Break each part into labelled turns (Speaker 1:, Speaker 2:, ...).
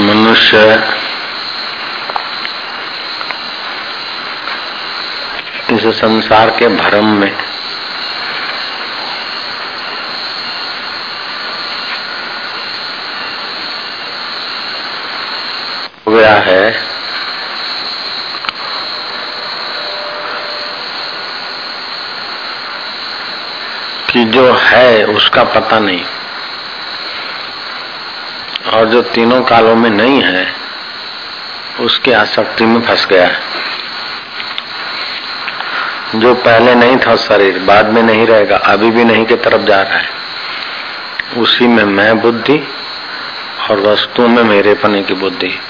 Speaker 1: मनुष्य इस संसार के भ्रम में गया है। कि जो है उसका पता नहीं। और जो तीनों कालों में नहीं है, उसकी आसक्ति में फंस गया है। जो पहले नहीं था शरीर, बाद में नहीं रहेगा, अभी भी नहीं के तरफ़ जा रहा है। उसी में मैं बुद्धि और वस्तु में मेरे पने की बुद्धि।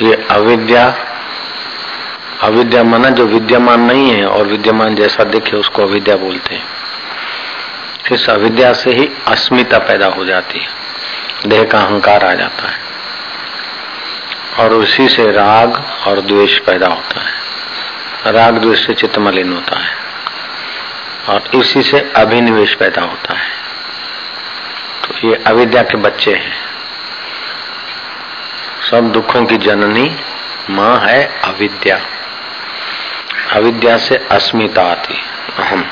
Speaker 1: ये अविद्या अविद्या माना जो विद्यमान नहीं है और विद्यमान जैसा दिखे उसको अविद्या बोलते हैं। इस अविद्या से ही अस्मिता पैदा हो जाती है। देह का अहंकार आ जाता है। और उसी से राग और द्वेष पैदा होता है। राग, द्वेष से चित्त मलिन होता है। और इसी से अभिनिवेश पैदा होता है। तो ये अविद्या के बच्चे हैं। सब दुखों की जननी माँ है अविद्या। अविद्या से अस्मिता आती अहम।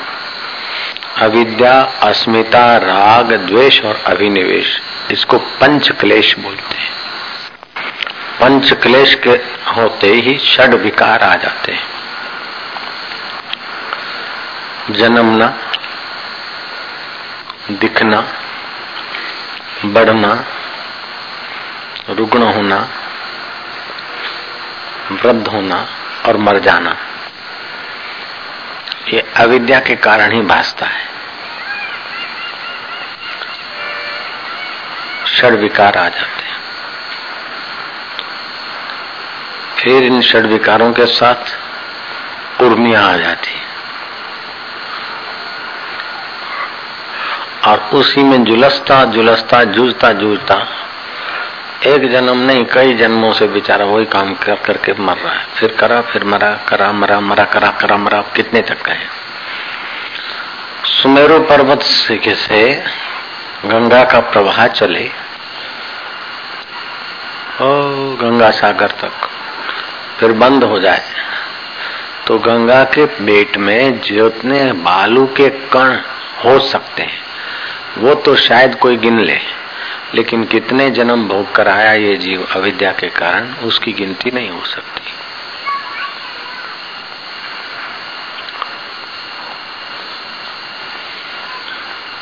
Speaker 1: अविद्या, अस्मिता, राग, द्वेष और अभिनिवेश, इसको पंच क्लेश बोलते हैं। पंच क्लेश के होते ही षड विकार आ जाते हैं। जन्मना, दिखना, बढ़ना, रुग्ण होना, वृद्ध होना और मर जाना, ये अविद्या के कारण ही भासता है। षड विकार आ जाते हैं। फिर इन षड विकारों के साथ उर्मिया आ जाती है। और उसी में जुलसता जुलसता, जूझता जूझता, एक जन्म नहीं, कई जन्मों से बेचारा वही काम कर, करके मर रहा है। फिर करा, फिर मरा, करा, मरा मरा, करा करा, मरा कितने तक गए? सुमेरु पर्वत से गंगा का प्रवाह चले ओ गंगा सागर तक। फिर बंद हो जाए। तो गंगा के पेट में जितने बालू के कण हो सकते हैं, वो तो शायद कोई गिन ले, लेकिन कितने जन्म भोग कर आया ये जीव अविद्या के कारण, उसकी गिनती नहीं हो सकती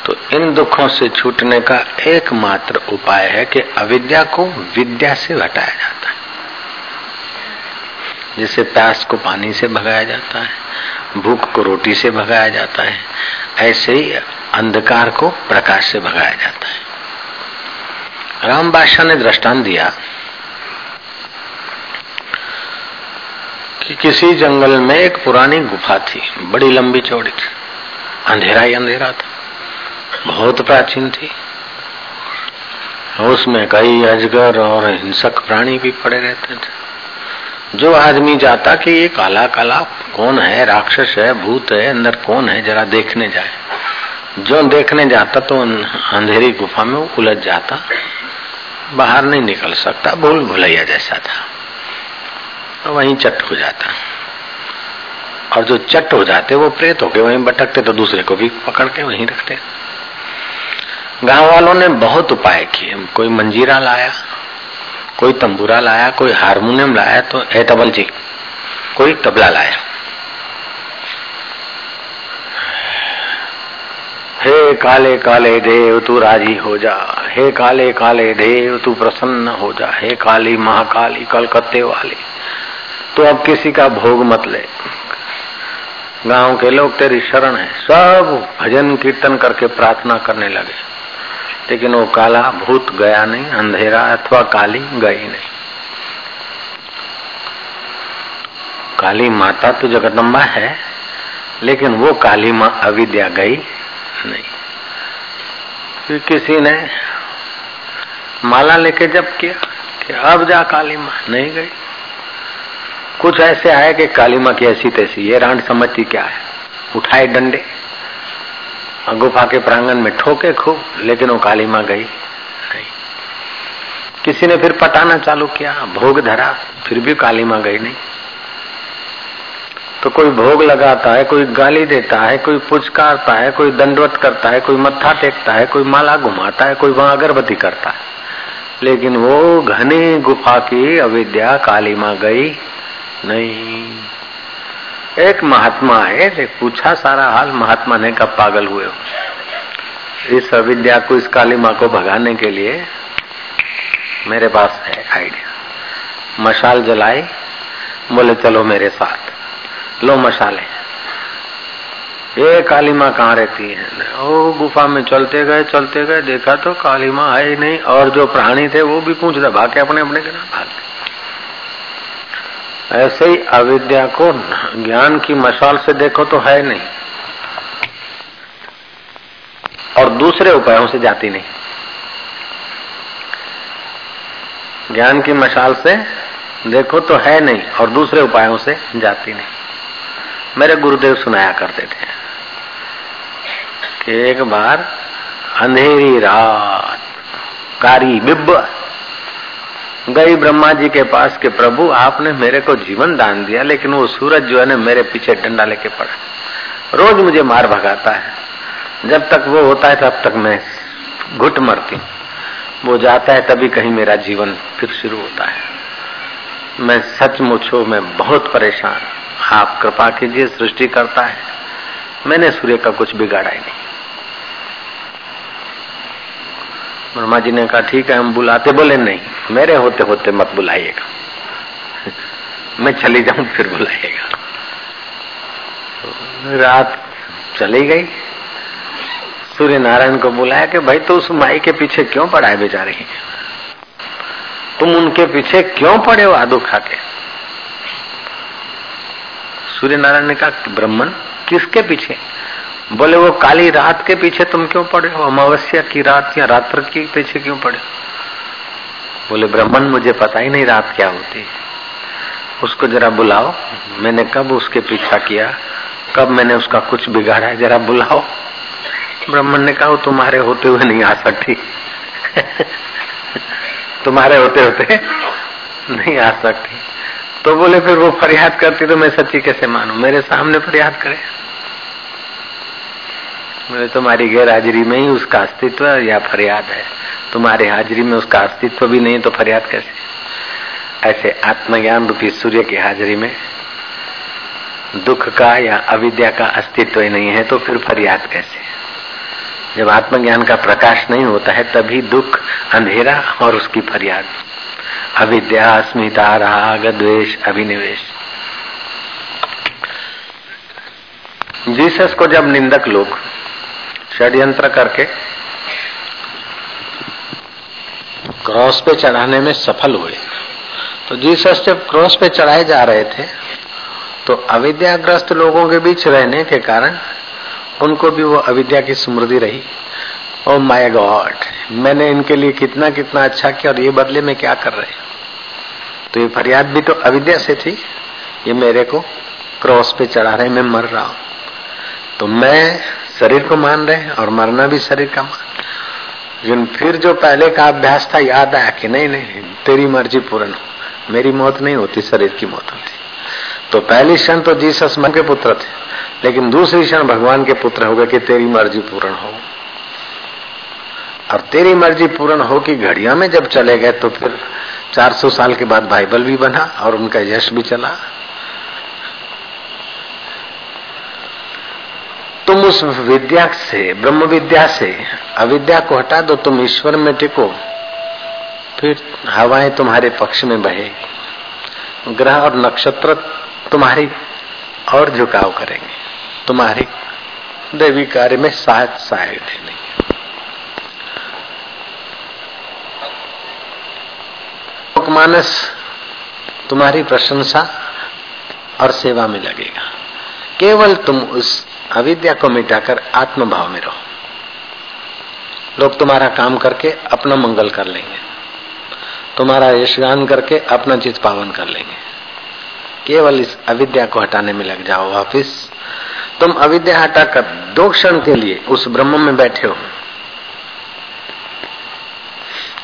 Speaker 1: तो इन दुखों से छूटने का एकमात्र उपाय है कि अविद्या को विद्या से हटाया जाता है। जैसे प्यास को पानी से भगाया जाता है, भूख को रोटी से भगाया जाता है, ऐसे ही अंधकार को प्रकाश से भगाया जाता है। राम बादशाह ने दृष्टांत दिया कि किसी जंगल में एक पुरानी गुफा थी, बड़ी लंबी चौड़ी थी, अंधेरा ही अंधेरा था। बहुत प्राचीन थी। उसमें कई अजगर और हिंसक प्राणी भी पड़े रहते थे। जो आदमी जाता कि ये काला काला कौन है, राक्षस है, भूत है, अंदर कौन है, जरा देखने जाए। जो देखने जाता तो अंधेरी गुफा में उलझ जाता, बाहर नहीं निकल सकता, भूल भुलैया जैसा था। तो वहीं चट हो जाता। और जो चट हो जाते, वो प्रेत होके वहीं भटकते तो दूसरे को भी पकड़ के वहीं रखते। गाँव वालों ने बहुत उपाय किए। कोई मंजीरा लाया, कोई तंबूरा लाया, कोई हारमोनियम लाया तो ए तबल जी, कोई तबला लाया। हे काले काले देव, तू राज़ी हो जा। हे काले काले देव, तू प्रसन्न हो जा। हे काली महाकाली, कलकत्ते वाली तो अब किसी का भोग मत ले। गाँव के लोग तेरी शरण है। सब भजन कीर्तन करके प्रार्थना करने लगे। लेकिन वो काला भूत गया नहीं, अंधेरा अथवा काली गई नहीं। काली माता तो जगदम्बा है, लेकिन वो काली माँ अविद्या गई नहीं। फिर किसी ने माला लेके जब किया कि अब जा काली माँ नहीं गई। कुछ ऐसे आए कि काली माँ की ऐसी तैसी, ये रांड समझती क्या है? उठाए डंडे। गुफा के प्रांगण में ठोके खूब लेकिन वो काली माँ गई। नहीं किसी ने फिर पटाना चालू किया भोग धरा फिर भी काली माँ गई नहीं। तो कोई भोग लगाता है कोई गाली देता है कोई पुचकारता है कोई दंडवत करता है कोई मत्था टेकता है कोई माला घुमाता है कोई वहाँ अगरबत्ती करता है। लेकिन वो घनी गुफा की अविद्या काली माँ गई नहीं। एक महात्मा है पूछा सारा हाल, महात्मा ने कब पागल हुए इस अविद्या को, इस काली माँ को भगाने के लिए मेरे पास है आइडिया मशाल जलाई, बोले, चलो मेरे साथ। लो मशाले। ये काली माँ कहाँ रहती है? ओ, गुफा में चलते गए चलते गए, देखा तो काली माँ आई नहीं, और जो प्राणी थे वो भी पूछ रहे, भागे अपने अपने के ना, भाग। ऐसे ही अविद्या को ज्ञान की मशाल से देखो तो है नहीं। और दूसरे उपायों से जाती नहीं। ज्ञान की मशाल से देखो तो है नहीं और दूसरे उपायों से जाती नहीं। मेरे गुरुदेव सुनाया करते थे कि एक बार अंधेरी रात कारी बिब गई ब्रह्मा जी के पास के प्रभु, आपने मेरे को जीवन दान दिया, लेकिन वो सूरज जो है ना, मेरे पीछे डंडा लेके पड़ा। रोज मुझे मार भगाता है। जब तक वो होता है, तब तक मैं घुट मरती वो जाता है, तभी कहीं मेरा जीवन फिर शुरू होता है। मैं सचमुच हूँ मैं बहुत परेशान आप कृपा कीजिए, सृष्टि करता है। मैंने सूर्य का कुछ बिगाड़ा ही नहीं। ब्रह्मा जी ने कहा, ठीक है, हम बुलाते बोले, नहीं, मेरे होते होते मत बुलाइएगा। मैं चली जाऊँ, फिर बुलाइएगा। रात चली गई। सूर्य नारायण को बुलाया कि, भाई तो उस माई के पीछे क्यों पड़ा है? बेचारे तुम उनके पीछे क्यों पड़े हो आदू खा के? सूर्य नारायण ने कहा ब्राह्मण किसके पीछे? बोले, वो काली रात के पीछे तुम क्यों पड़े हो? अमावस्या की रात या रात्र के पीछे क्यों पड़े बोले, ब्राह्मण, मुझे पता ही नहीं रात क्या होती उसको जरा बुलाओ। मैंने कब उसके पीछा किया, कब मैंने उसका कुछ बिगाड़ा है जरा बुलाओ। ब्राह्मण ने कहा तुम्हारे होते हुए नहीं आ सकती। तुम्हारे होते होते नहीं आ सकती। तो बोले, फिर वो फरियाद करती तो मैं सच्ची कैसे मानू? मेरे सामने फरियाद करे। मेरे तुम्हारी गैर हाजिरी में ही उसका अस्तित्व या फरियाद है। तुम्हारे हाजिरी में उसका अस्तित्व भी नहीं तो फरियाद कैसे? ऐसे आत्मज्ञान रूपी सूर्य की हाजिरी में दुख का या अविद्या का अस्तित्व ही नहीं है तो फिर फरियाद कैसे? जब आत्मज्ञान का प्रकाश नहीं होता है, तभी दुख, अंधेरा और उसकी फरियाद। अविद्या, अस्मिता, राग, द्वेष, अभिनिवेश। जीसस को जब निंदक लोग षड्यंत्र करके। क्रॉस पे चढ़ाने में सफल हुए। तो जीसस जब क्रॉस पे चढ़ाए जा रहे थे तो अविद्याग्रस्त लोगों के बीच रहने के कारण उनको भी वो अविद्या की स्मृति रही। ओ माय गॉड मैंने इनके लिए कितना कितना अच्छा किया और ये बदले में क्या कर रहे तो ये फरियाद भी तो अविद्या से थी, ये मेरे को क्रॉस पे चढ़ा रहे मैं मर रहा हूँ। तो मैं शरीर को मान रहे हैं और मरना भी शरीर का मान लेकिन फिर जो पहले का अभ्यास था, याद आया कि नहीं नहीं, तेरी मर्ज़ी पूर्ण हो। मेरी मौत नहीं होती, शरीर की मौत होती। तो पहली क्षण तो जीसस मन के पुत्र थे, लेकिन दूसरी क्षण भगवान के पुत्र हो गए कि तेरी मर्ज़ी पूर्ण हो। और तेरी मर्ज़ी पूर्ण हो कि घड़िया में जब चले गए तो फिर 400 साल के बाद बाइबल भी बना और उनका यश भी चला। तुम उस विद्या से ब्रह्म विद्या से, अविद्या को हटा दो, तुम ईश्वर में टिको। फिर हवाएँ तुम्हारे पक्ष में बहे। ग्रह और नक्षत्र तुम्हारी और झुकाव करेंगे। तुम्हारे देवी कार्य में साथ सहायक नहीं मानस तुम्हारी प्रशंसा और सेवा में लगेगा। केवल तुम उस अविद्या को मिटाकर आत्म भाव में रहो। लोग तुम्हारा काम करके अपना मंगल कर लेंगे। तुम्हारा यशगान करके अपना चित पावन कर लेंगे। केवल इस अविद्या को हटाने में लग जाओ वापिस। तुम अविद्या हटाकर दो क्षण के लिए उस ब्रह्म में बैठे हो।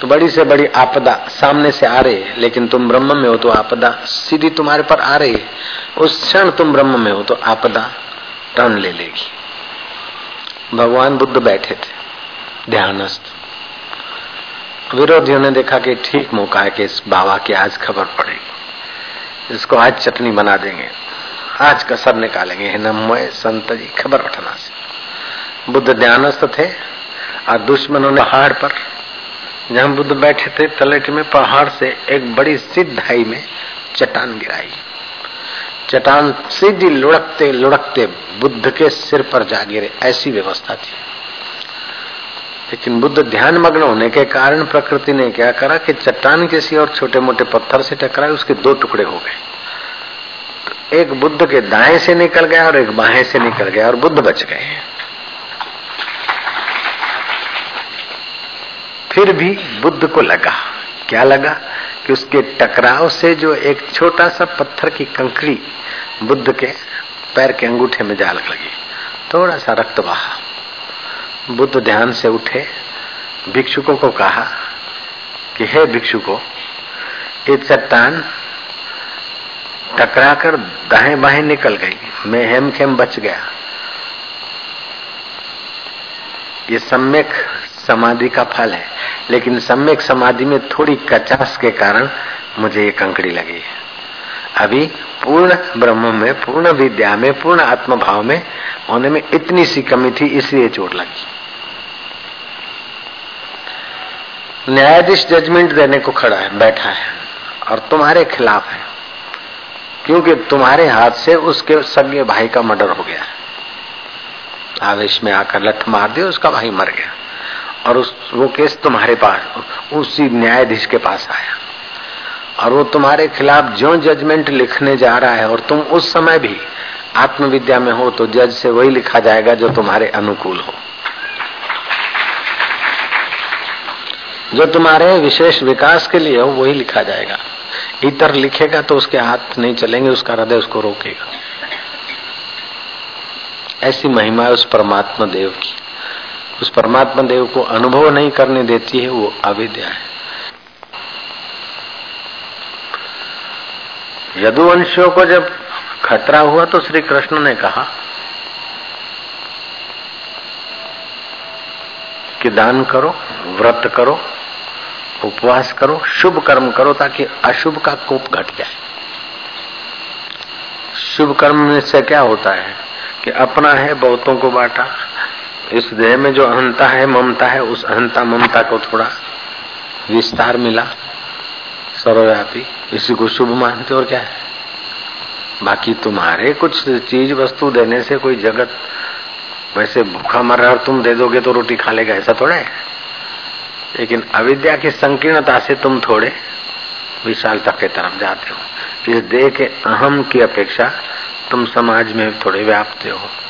Speaker 1: तो बड़ी से बड़ी आपदा सामने से आ रही है, लेकिन तुम ब्रह्म में हो तो आपदा सीधी तुम्हारे पर आ रही है। उस क्षण तुम ब्रह्म में हो तो आपदा टर्न ले लेगी। भगवान बुद्ध बैठे थे, ध्यानस्थ। विरोधियों ने देखा कि ठीक मौका है कि इस बाबा की आज खबर पड़ेगी इसको आज चटनी बना देंगे। आज कसर निकालेंगे। नमय संत जी, खबर उठना से। बुद्ध ध्यानस्थ थे और दुश्मनों ने पहाड़ पर, जहाँ बुद्ध बैठे थे तलेट में पहाड़ से एक बड़ी सिद्धाई में चट्टान गिराई। चट्टान सीधी लुढ़कते लुढ़कते बुद्ध के सिर पर जा गिरे। ऐसी व्यवस्था थी। लेकिन बुद्ध ध्यान मग्न होने के कारण प्रकृति ने क्या करा कि चट्टान किसी और छोटे मोटे पत्थर से टकराए, उसके दो टुकड़े हो गए। तो एक बुद्ध के दाएँ से निकल गया और एक बाएँ से निकल गया और बुद्ध बच गए। फिर भी बुद्ध को लगा। क्या लगा? कि उसके टकराव से जो एक छोटा सा पत्थर की कंकड़ी बुद्ध के पैर के अंगूठे में जा लगी। थोड़ा सा रक्त बहा। बुद्ध ध्यान से उठे। भिक्षुकों को कहा कि, हे भिक्षुको, ये चट्टान टकरा कर दाएँ बाएँ निकल गई। मैं हेम खेम बच गया। ये सम्यक समाधि का फल है। लेकिन सम्यक समाधि में थोड़ी कचास के कारण मुझे ये कंकड़ी लगी। है अभी पूर्ण ब्रह्म में, पूर्ण विद्या में, पूर्ण आत्म भाव में होने में इतनी सी कमी थी, इसलिए चोट लगी। न्यायाधीश जजमेंट देने को खड़ा है, बैठा है और तुम्हारे खिलाफ है। क्योंकि तुम्हारे हाथ से उसके सगे भाई का मर्डर हो गया आवेश में आकर लठ मार दिया, उसका भाई मर गया। और उस वो केस तुम्हारे पास, उसी न्यायाधीश के पास आया। और वो तुम्हारे खिलाफ जो जजमेंट लिखने जा रहा है और तुम उस समय भी आत्मविद्या में हो तो जज से वही लिखा जाएगा जो तुम्हारे अनुकूल हो। जो तुम्हारे विशेष विकास के लिए हो, वही लिखा जाएगा। इतर लिखेगा तो उसके हाथ नहीं चलेंगे, उसका हृदय उसको रोकेगा। ऐसी महिमा है उस परमात्मा देव की। उस परमात्मा देव को अनुभव नहीं करने देती है, वो अविद्या है। यदुवंशियों को जब खतरा हुआ तो श्री कृष्ण ने कहा कि दान करो, व्रत करो, उपवास करो, शुभ कर्म करो ताकि अशुभ का कोप घट जाए। शुभ कर्म से क्या होता है कि अपना है, बहुतों को बांटा इस देह में जो अहंता है, ममता है, उस अहंता ममता को थोड़ा विस्तार मिला। सर्वव्यापी। इसी को शुभ मानते और क्या है? बाकी तुम्हारे कुछ चीज़ वस्तु देने से कोई जगत वैसे भूखा मर रहा तुम दे दोगे तो रोटी खा लेगा, ऐसा थोड़ा है? लेकिन अविद्या की संकीर्णता से तुम थोड़े विशालता के तरफ़ जाते हो। इस देह के अहम की अपेक्षा तुम समाज में थोड़े व्याप्त हो।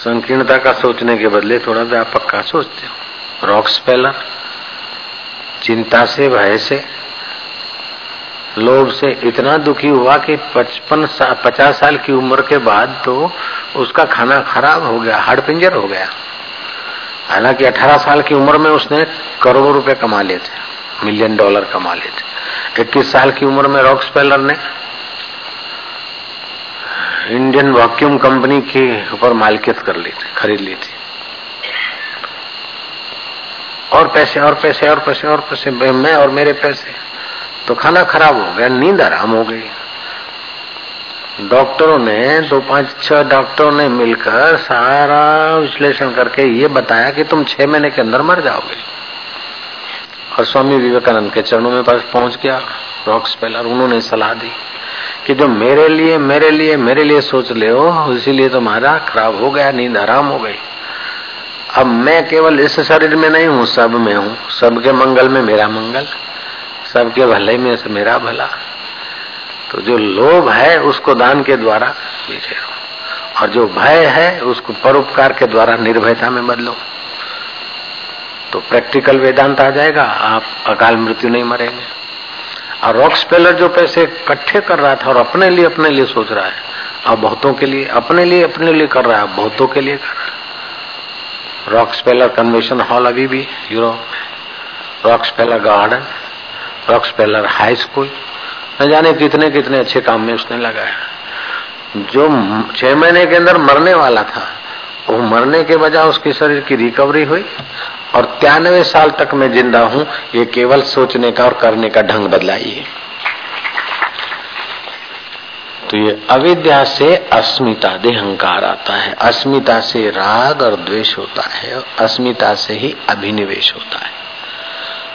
Speaker 1: संकीर्णता का सोचने के बदले थोड़ा व्यापक का सोचते हो। रॉक स्पेलर चिंता से भय से लोभ से इतना दुखी हुआ कि पचपन सा, पचास साल की उम्र के बाद तो उसका खाना खराब हो गया हाड़ पिंजर हो गया। हालाँकि 18 साल की उम्र में उसने करोड़ों रुपए कमा लिए थे मिलियन डॉलर कमा लिए थे। इक्कीस साल की उम्र में रॉक्स स्पेलर ने इंडियन वैक्यूम कंपनी के ऊपर मालिकियत कर ली थी खरीद ली थी और पैसे और पैसे और पैसे और पैसे मैं और मेरे पैसे। तो खाना खराब हो गया नींद आराम हो गई। डॉक्टरों ने दो पाँच छह डॉक्टरों ने मिलकर सारा विश्लेषण करके ये बताया कि तुम छह महीने के अंदर मर जाओगे। और स्वामी विवेकानंद के चरणों में पास पहुँच गया रॉक्स स्पेलर उन्होंने सलाह दी। कि जो मेरे लिए मेरे लिए मेरे लिए सोच ले हो इसीलिए तुम्हारा खराब हो गया, नींद आराम हो गई। अब मैं केवल इस शरीर में नहीं हूँ, सब में हूँ। सबके मंगल में मेरा मंगल, सबके भले में से मेरा भला। तो जो लोभ है, उसको दान के द्वारा पीछे और जो भय है, उसको परोपकार के द्वारा निर्भयता में बदलो। तो प्रैक्टिकल वेदांत आ जाएगा, आप अकाल मृत्यु नहीं मरेंगे। और रॉक स्पेलर जो पैसे इकट्ठे कर रहा था और अपने लिए अपने लिए सोच रहा है, अब बहुतों के लिए, अपने लिए अपने लिए कर रहा है बहुतों के लिए कर रहा है। रॉक्सपेलर कन्वेंशन हॉल अभी भी यूरोप में Rockefeller garden Rockefeller high school न जाने कितने कितने अच्छे काम में उसने लगाया। जो छह महीने के अंदर मरने वाला था, वो मरने के बजाय उसके शरीर की रिकवरी हुई और तिरानवे साल तक मैं ज़िंदा हूँ, ये केवल सोचने का और करने का ढंग बदलाइए। तो ये अविद्या से अस्मिता, देहंकार आता है। अस्मिता से राग और द्वेष होता है और अस्मिता से ही अभिनिवेश होता है।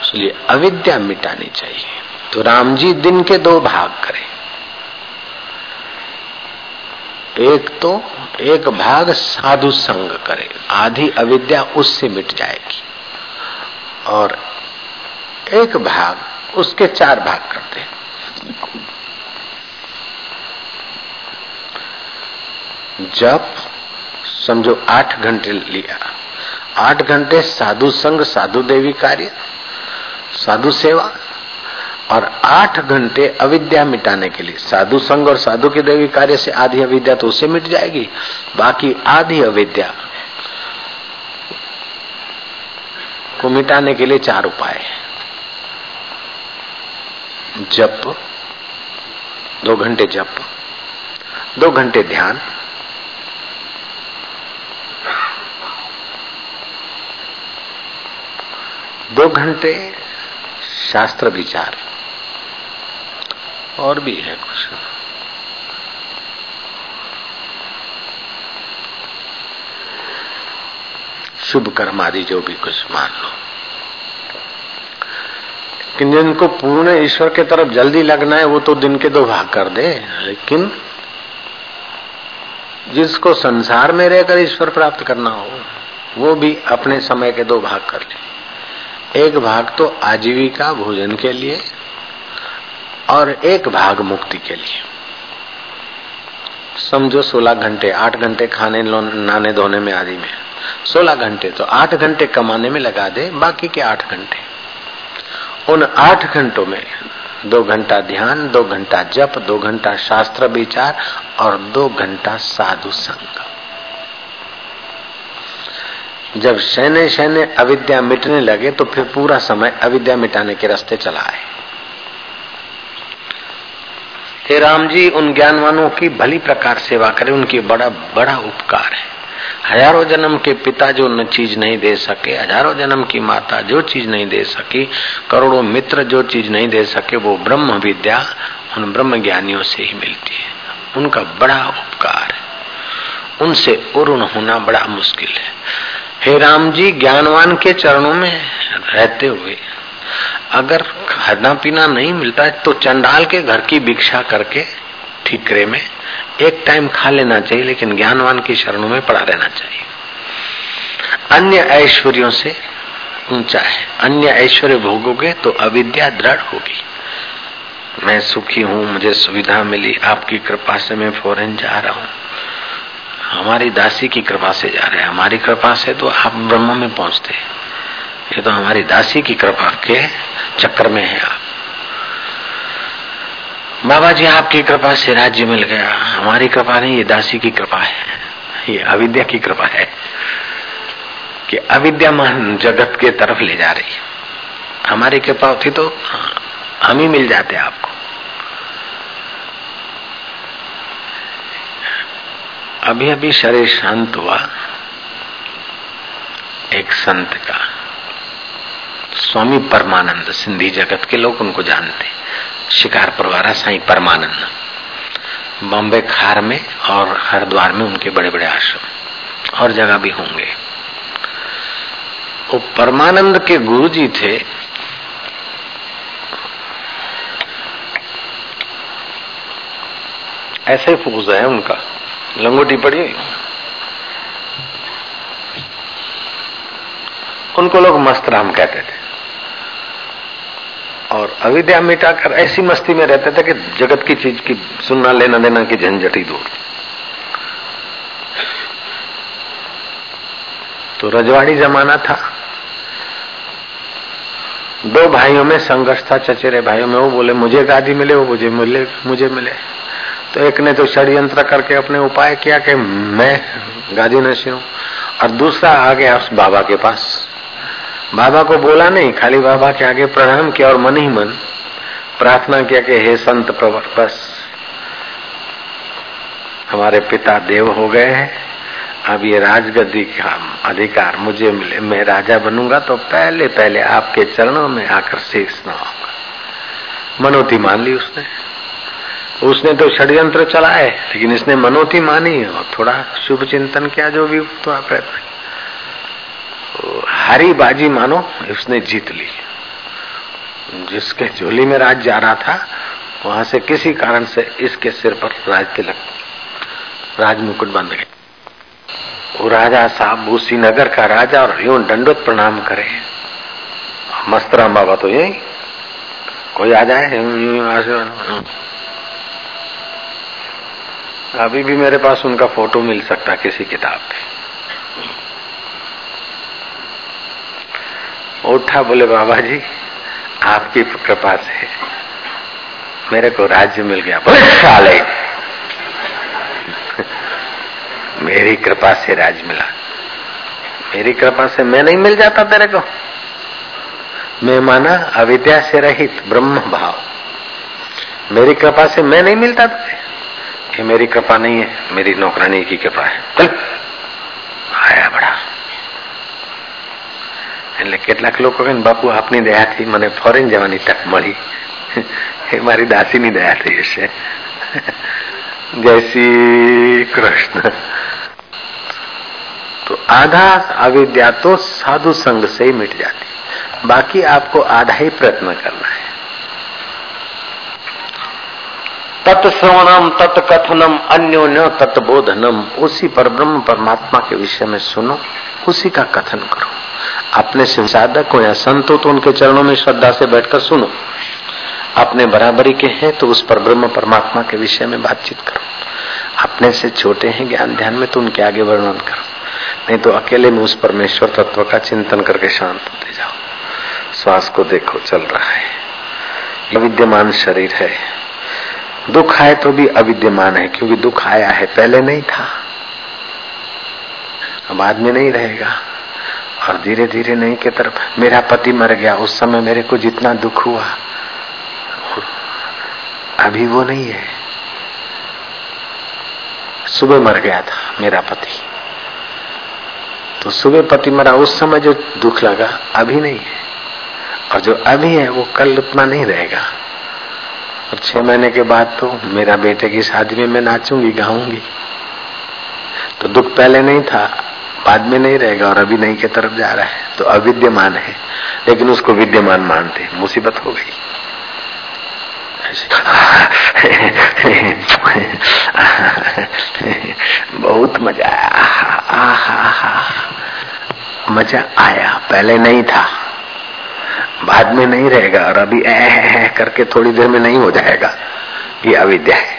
Speaker 1: इसलिए अविद्या मिटानी चाहिए। तो राम जी दिन के दो भाग करें। एक तो एक भाग साधु संग करे, आधी अविद्या उससे मिट जाएगी। और एक भाग उसके चार भाग करते हैं। जब, समझो आठ घंटे लिया, आठ घंटे साधु संग साधु देवी कार्य, साधु सेवा और आठ घंटे अविद्या मिटाने के लिए, साधु संग और साधु के देवी कार्य से आधी अविद्या तो उससे मिट जाएगी, बाकी आधी अविद्या को मिटाने के लिए चार उपाय जप, दो घंटे जप, दो घंटे ध्यान, दो घंटे शास्त्र विचार। और भी है कुछ। शुभ कर्म आदि जो भी कुछ मान लो। लेकिन जिनको पूर्ण ईश्वर के तरफ़ जल्दी लगना है, वो तो दिन के दो भाग कर दे। लेकिन जिसको संसार में रहकर ईश्वर प्राप्त करना हो, वो भी अपने समय के दो भाग कर ले। एक भाग तो आजीविका भोजन के लिए और एक भाग मुक्ति के लिए। समझो सोलह घंटे, आठ घंटे खाने नहाने धोने में आदि में। सोलह घंटे तो आठ घंटे कमाने में लगा दे, बाकी के आठ घंटे। उन आठ घंटों में दो घंटा ध्यान, दो घंटा जप, दो घंटा शास्त्र विचार और दो घंटा साधु संग। जब शैने शैने अविद्या मिटने लगे तो फिर पूरा समय अविद्या मिटाने के रास्ते चला आए। हे राम जी, उन ज्ञानवानों की भली प्रकार सेवा करें, उनकी बड़ा बड़ा उपकार है। हज़ारों जन्म के पिता जो न चीज़ नहीं दे सके, हज़ारों जन्म की माता जो चीज़ नहीं दे सकी, करोड़ों मित्र जो चीज़ नहीं दे सके, वो ब्रह्म विद्या उन ब्रह्म ज्ञानियों से ही मिलती है। उनका बड़ा उपकार है। उनसे उरुण होना बड़ा मुश्किल है। हे राम जी, ज्ञानवान के चरणों में रहते हुए अगर खाना पीना नहीं मिलता है तो चंडाल के घर की भिक्षा करके ठीकरे में एक टाइम खा लेना चाहिए, लेकिन ज्ञानवान की शरणों में पड़ा रहना चाहिए। अन्य ऐश्वर्यों से ऊँचा है। अन्य ऐश्वर्य भोगोगे तो अविद्या दृढ़ होगी। मैं सुखी हूँ, मुझे सुविधा मिली, आपकी कृपा से मैं फॉरेन जा रहा हूँ। हमारी दासी की कृपा से जा रहे हैं। हमारी कृपा से तो आप ब्रह्म में पहुँचते ये तो हमारी दासी की कृपा के चक्कर में है आप। बाबा जी, आपकी कृपा से राज्य मिल गया। हमारी कृपा नहीं, ये दासी की कृपा है। ये अविद्या की कृपा है कि अविद्यामान जगत के तरफ़ ले जा रही। हमारी कृपा होती तो हम ही मिल जाते आपको। अभी अभी शरीर शांत हुआ, एक संत का। स्वामी परमानंद सिंधी जगत के लोग उनको जानते शिकार परवारा साई परमानंद। बॉम्बे खार में और हरिद्वार में उनके बड़े बड़े आश्रम। और जगह भी होंगे। वो परमानंद के गुरु जी थे। ऐसे फूज है उनका। लंगोटी पड़ी हुई उनको लोग मस्त राम कहते थे। अविद्या मिटाकर ऐसी मस्ती में रहते थे कि जगत की चीज़ की सुनना, लेना देना की झंझट ही दूर। तो रजवाड़ी जमाना था। दो भाइयों में संघर्ष था चचेरे भाइयों में, वो बोले, मुझे गादी मिले, वो मुझे मिले मुझे मिले। तो एक ने तो षड्यंत्र करके अपने उपाय किया कि मैं गादी नशी हूँ, और दूसरा आ गया उस बाबा के पास। बाबा को बोला नहीं, खाली बाबा के आगे प्रणाम किया और मन ही मन प्रार्थना किया कि हे संत प्रवर बस। हमारे पिता देव हो गए हैं। अब ये राजगद्दी का अधिकार मुझे मिले। मैं राजा बनूँगा तो पहले पहले आपके चरणों में आकर शेष न होगा। मनोती मान ली उसने। उसने तो षड्यंत्र चलाए, लेकिन इसने मनोती मानी और थोड़ा शुभ चिंतन किया जो भी थोड़ा प्रयत्न हरी बाजी मानो उसने जीत ली। जिसके झोली में राज जा रहा था, वहाँ से किसी कारण से इसके सिर पर राज तिलक राज मुकुट बंद गए। वो राजा साहब भूसी नगर का राजा और यूँ दंडोत प्रणाम करे। मस्तराम बाबा तो यही। कोई आ जाए अभी भी मेरे पास उनका फ़ोटो मिल सकता किसी किताब पे। उठा बोले बाबा जी आपकी कृपा से मेरे को राज्य मिल गया बोले मेरी कृपा से राज मिला। मेरी कृपा से मैं नहीं मिल जाता तेरे को। मैं माना अविद्या से रहित ब्रह्म भाव। मेरी कृपा से मैं नहीं मिलता तुझे। ये मेरी कृपा नहीं है, मेरी नौकरानी की कृपा है। चल आया बड़ा એટલે કેટલાક લોકો કહે બાપુ આપની દયાથી મને ફોરેન જવાની તક મળી એ મારી દાસીની દયા થઈ હશે જય શ્રી કૃષ્ણ तो आधा अविद्या तो साधु संग से ही मिट जाती बाकी आपको आधा ही प्रयत्न करना है तत्श्रवणम तत्कथनम अन्योन्य तत्बोधनम उसी पर ब्रह्म परमात्मा के विषय में सुनो उसी का कथन करो अपने शिव साधक हो या संत हो तो उनके चरणों में श्रद्धा से बैठकर सुनो। अपने बराबरी के हैं तो उस पर ब्रह्म परमात्मा के विषय में बातचीत करो। अपने से छोटे हैं, ज्ञान ध्यान में तो उनके आगे वर्णन करो। नहीं तो अकेले में उस परमेश्वर तत्व का चिंतन करके शांत होते जाओ। श्वास को देखो, चल रहा है। ये विद्यमान शरीर है। दुख आए तो भी अविद्यमान है, क्योंकि दुख आया है, पहले नहीं था। बाद में नहीं रहेगा। और धीरे धीरे नहीं के तरफ़ मेरा पति मर गया। उस समय मेरे को जितना दुख हुआ, अभी वो नहीं है। सुबह मर गया था मेरा पति। तो सुबह पति मरा, उस समय जो दुख लगा, अभी नहीं है। और जो अभी है, वो कल उतना नहीं रहेगा। और छह महीने के बाद तो मेरा बेटे की शादी में मैं नाचूँगी, गाऊँगी। तो दुख पहले नहीं था बाद में नहीं रहेगा और अभी नहीं के तरफ़ जा रहा है तो अविद्यमान है। लेकिन उसको विद्यमान मानते मुसीबत हो गई। बहुत मज़ा आया। मज़ा आया। पहले नहीं था। बाद में नहीं रहेगा और अभी ऐ करके थोड़ी देर में नहीं हो जाएगा। ये अविद्या है।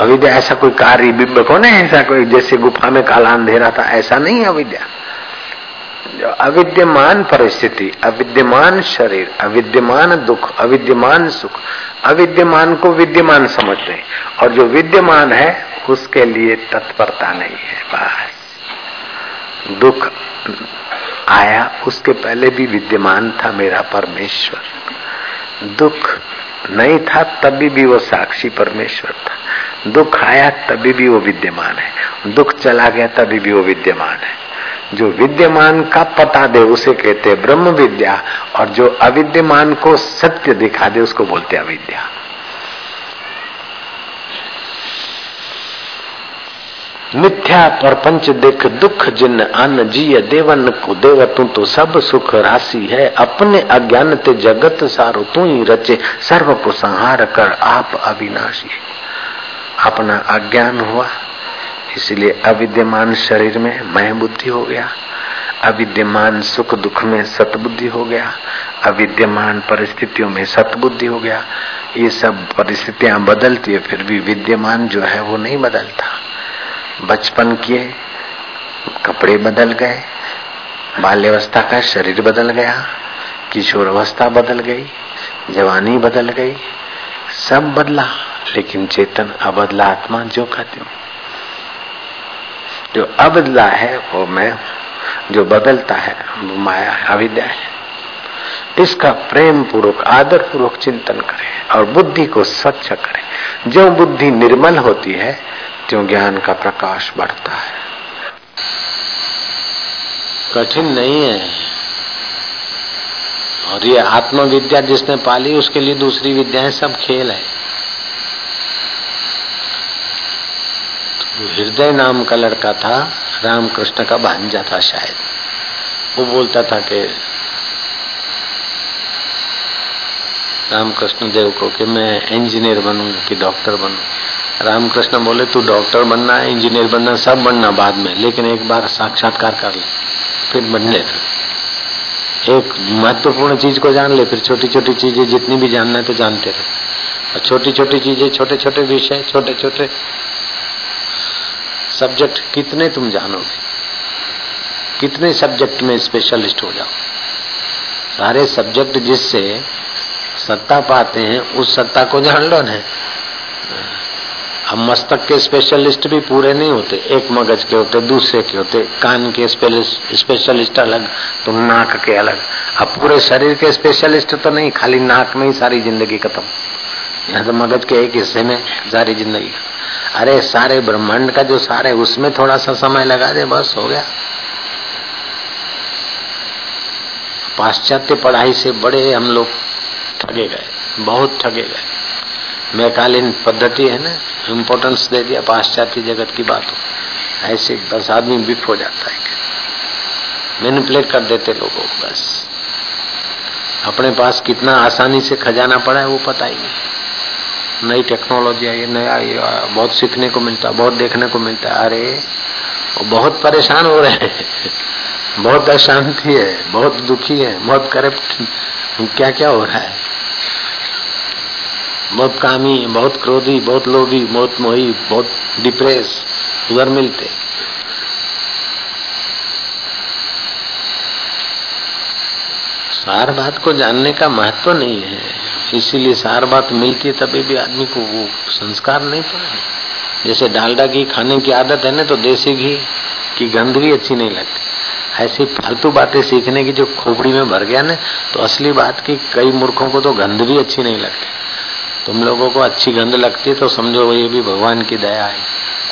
Speaker 1: अविद्या, ऐसा कोई कार्य बिंब को नहीं ऐसा कोई जैसे गुफा में काला अंधेरा था, ऐसा नहीं अविद्या। अविद्यमान परिस्थिति, अविद्यमान शरीर, अविद्यमान दुख, अविद्यमान सुख, अविद्यमान को विद्यमान समझते हैं। और जो विद्यमान है, उसके लिए तत्परता नहीं है, बस। दुख आया, उसके पहले भी विद्यमान था मेरा परमेश्वर। दुख नहीं था, तभी भी वो साक्षी परमेश्वर था। दुख आया तभी भी वो विद्यमान है। दुख चला गया तभी भी वो विद्यमान है। जो विद्यमान का पता दे, उसे कहते ब्रह्म विद्या, और जो अविद्यमान को सत्य दिखा दे, उसको बोलते अविद्या। मिथ्या पर पंच देख, दुख जिन अन जिय देवन को देव, तू तो सब सुख राशि है। अपने अज्ञान ते जगत सारो, तू ही रचे, सर्व को संहार कर आप अविनाशी अपना अज्ञान हुआ, इसलिए अविद्यमान शरीर में मैं बुद्धि हो गया, अविद्यमान सुख दुख में सतबुद्धि हो गया, अविद्यमान परिस्थितियों में सतबुद्धि हो गया। ये सब परिस्थितियाँ बदलती है, फिर भी विद्यमान जो है वो नहीं बदलता। बचपन किए, कपड़े बदल गए, बाल्यावस्था का शरीर बदल गया किशोर अवस्था बदल गई, जवानी बदल गई सब बदला, लेकिन चेतन अबदला आत्मा जो कहती हूँ। जो अबदला है, वो मैं, जो बदलता है, वो माया अविद्या है। इसका प्रेम पूर्वक आदर पूर्वक चिंतन करें और बुद्धि को स्वच्छ करें। जो बुद्धि निर्मल होती है त्यों ज्ञान का प्रकाश बढ़ता है। कठिन नहीं है। और ये आत्मविद्या जिसने पाली, उसके लिए दूसरी विद्याएँ सब खेल है। तो हृदय नाम का लड़का था, रामकृष्ण का भांजा था शायद। वो बोलता था कि, रामकृष्ण देव को कि मैं इंजीनियर बनूं कि डॉक्टर बनूं रामकृष्ण बोले, तू डॉक्टर बनना इंजीनियर बनना, सब बनना बाद में, लेकिन एक बार साक्षात्कार कर ले, फिर बन ले एक महत्वपूर्ण चीज़ को जान ले, फिर छोटी छोटी चीज़ें जितनी भी जानना है तो जानते रहे। और छोटी छोटी चीज़ें छोटे छोटे विषय छोटे छोटे सब्जेक्ट कितने तुम जानोगे? कितने सब्जेक्ट में स्पेशलिस्ट हो जाओ? सारे सब्जेक्ट जिससे सत्ता पाते हैं, उस सत्ता को जान लो ना। अब मस्तक के स्पेशलिस्ट भी पूरे नहीं होते, एक मगज के होते, दूसरे के होते, कान के स्पेशलिस्ट अलग तो नाक के अलग। अब पूरे शरीर के स्पेशलिस्ट तो नहीं, खाली नाक में ही सारी ज़िंदगी खत्म। यहाँ तो मगज के एक हिस्से में सारी ज़िंदगी। अरे सारे ब्रह्मांड का जो सारे उसमें थोड़ा सा समय लगा दे, बस हो गया। पाश्चात्य पढ़ाई से बड़े हम लोग ठगे गए, बहुत ठगे गए। मैकालीन पद्धति है ना इम्पोर्टेंस दे दिया, पाश्चात्य जगत की बात हो ऐसे बस आदमी बिफ हो जाता है। मैनिपुलेट कर देते लोगों को बस। अपने पास कितना आसानी से खजाना पड़ा है, वो पता ही नहीं। नई टेक्नोलॉजी आई है नया ये, बहुत सीखने को मिलता है बहुत देखने को मिलता है। अरे, वो बहुत परेशान हो रहे हैं। बहुत अशांति है, बहुत दुखी है, बहुत करप्ट क्या क्या हो रहा है? बहुत कामी, बहुत क्रोधी, बहुत लोभी, बहुत मोही, बहुत डिप्रेस उधर मिलते। सार बात को जानने का महत्व तो नहीं है। इसीलिए सार बात मिलती है तभी भी आदमी को वो संस्कार नहीं पड़े जैसे डालडा घी खाने की आदत है ना तो देसी घी की गंध भी अच्छी नहीं लगती। ऐसी फालतू बातें सीखने की जो खोपड़ी में भर गया ना तो असली बात की कई मूर्खों को तो गंध भी अच्छी नहीं लगती। तुम लोगों को अच्छी गंध लगती है तो समझो ये भी भगवान की दया है,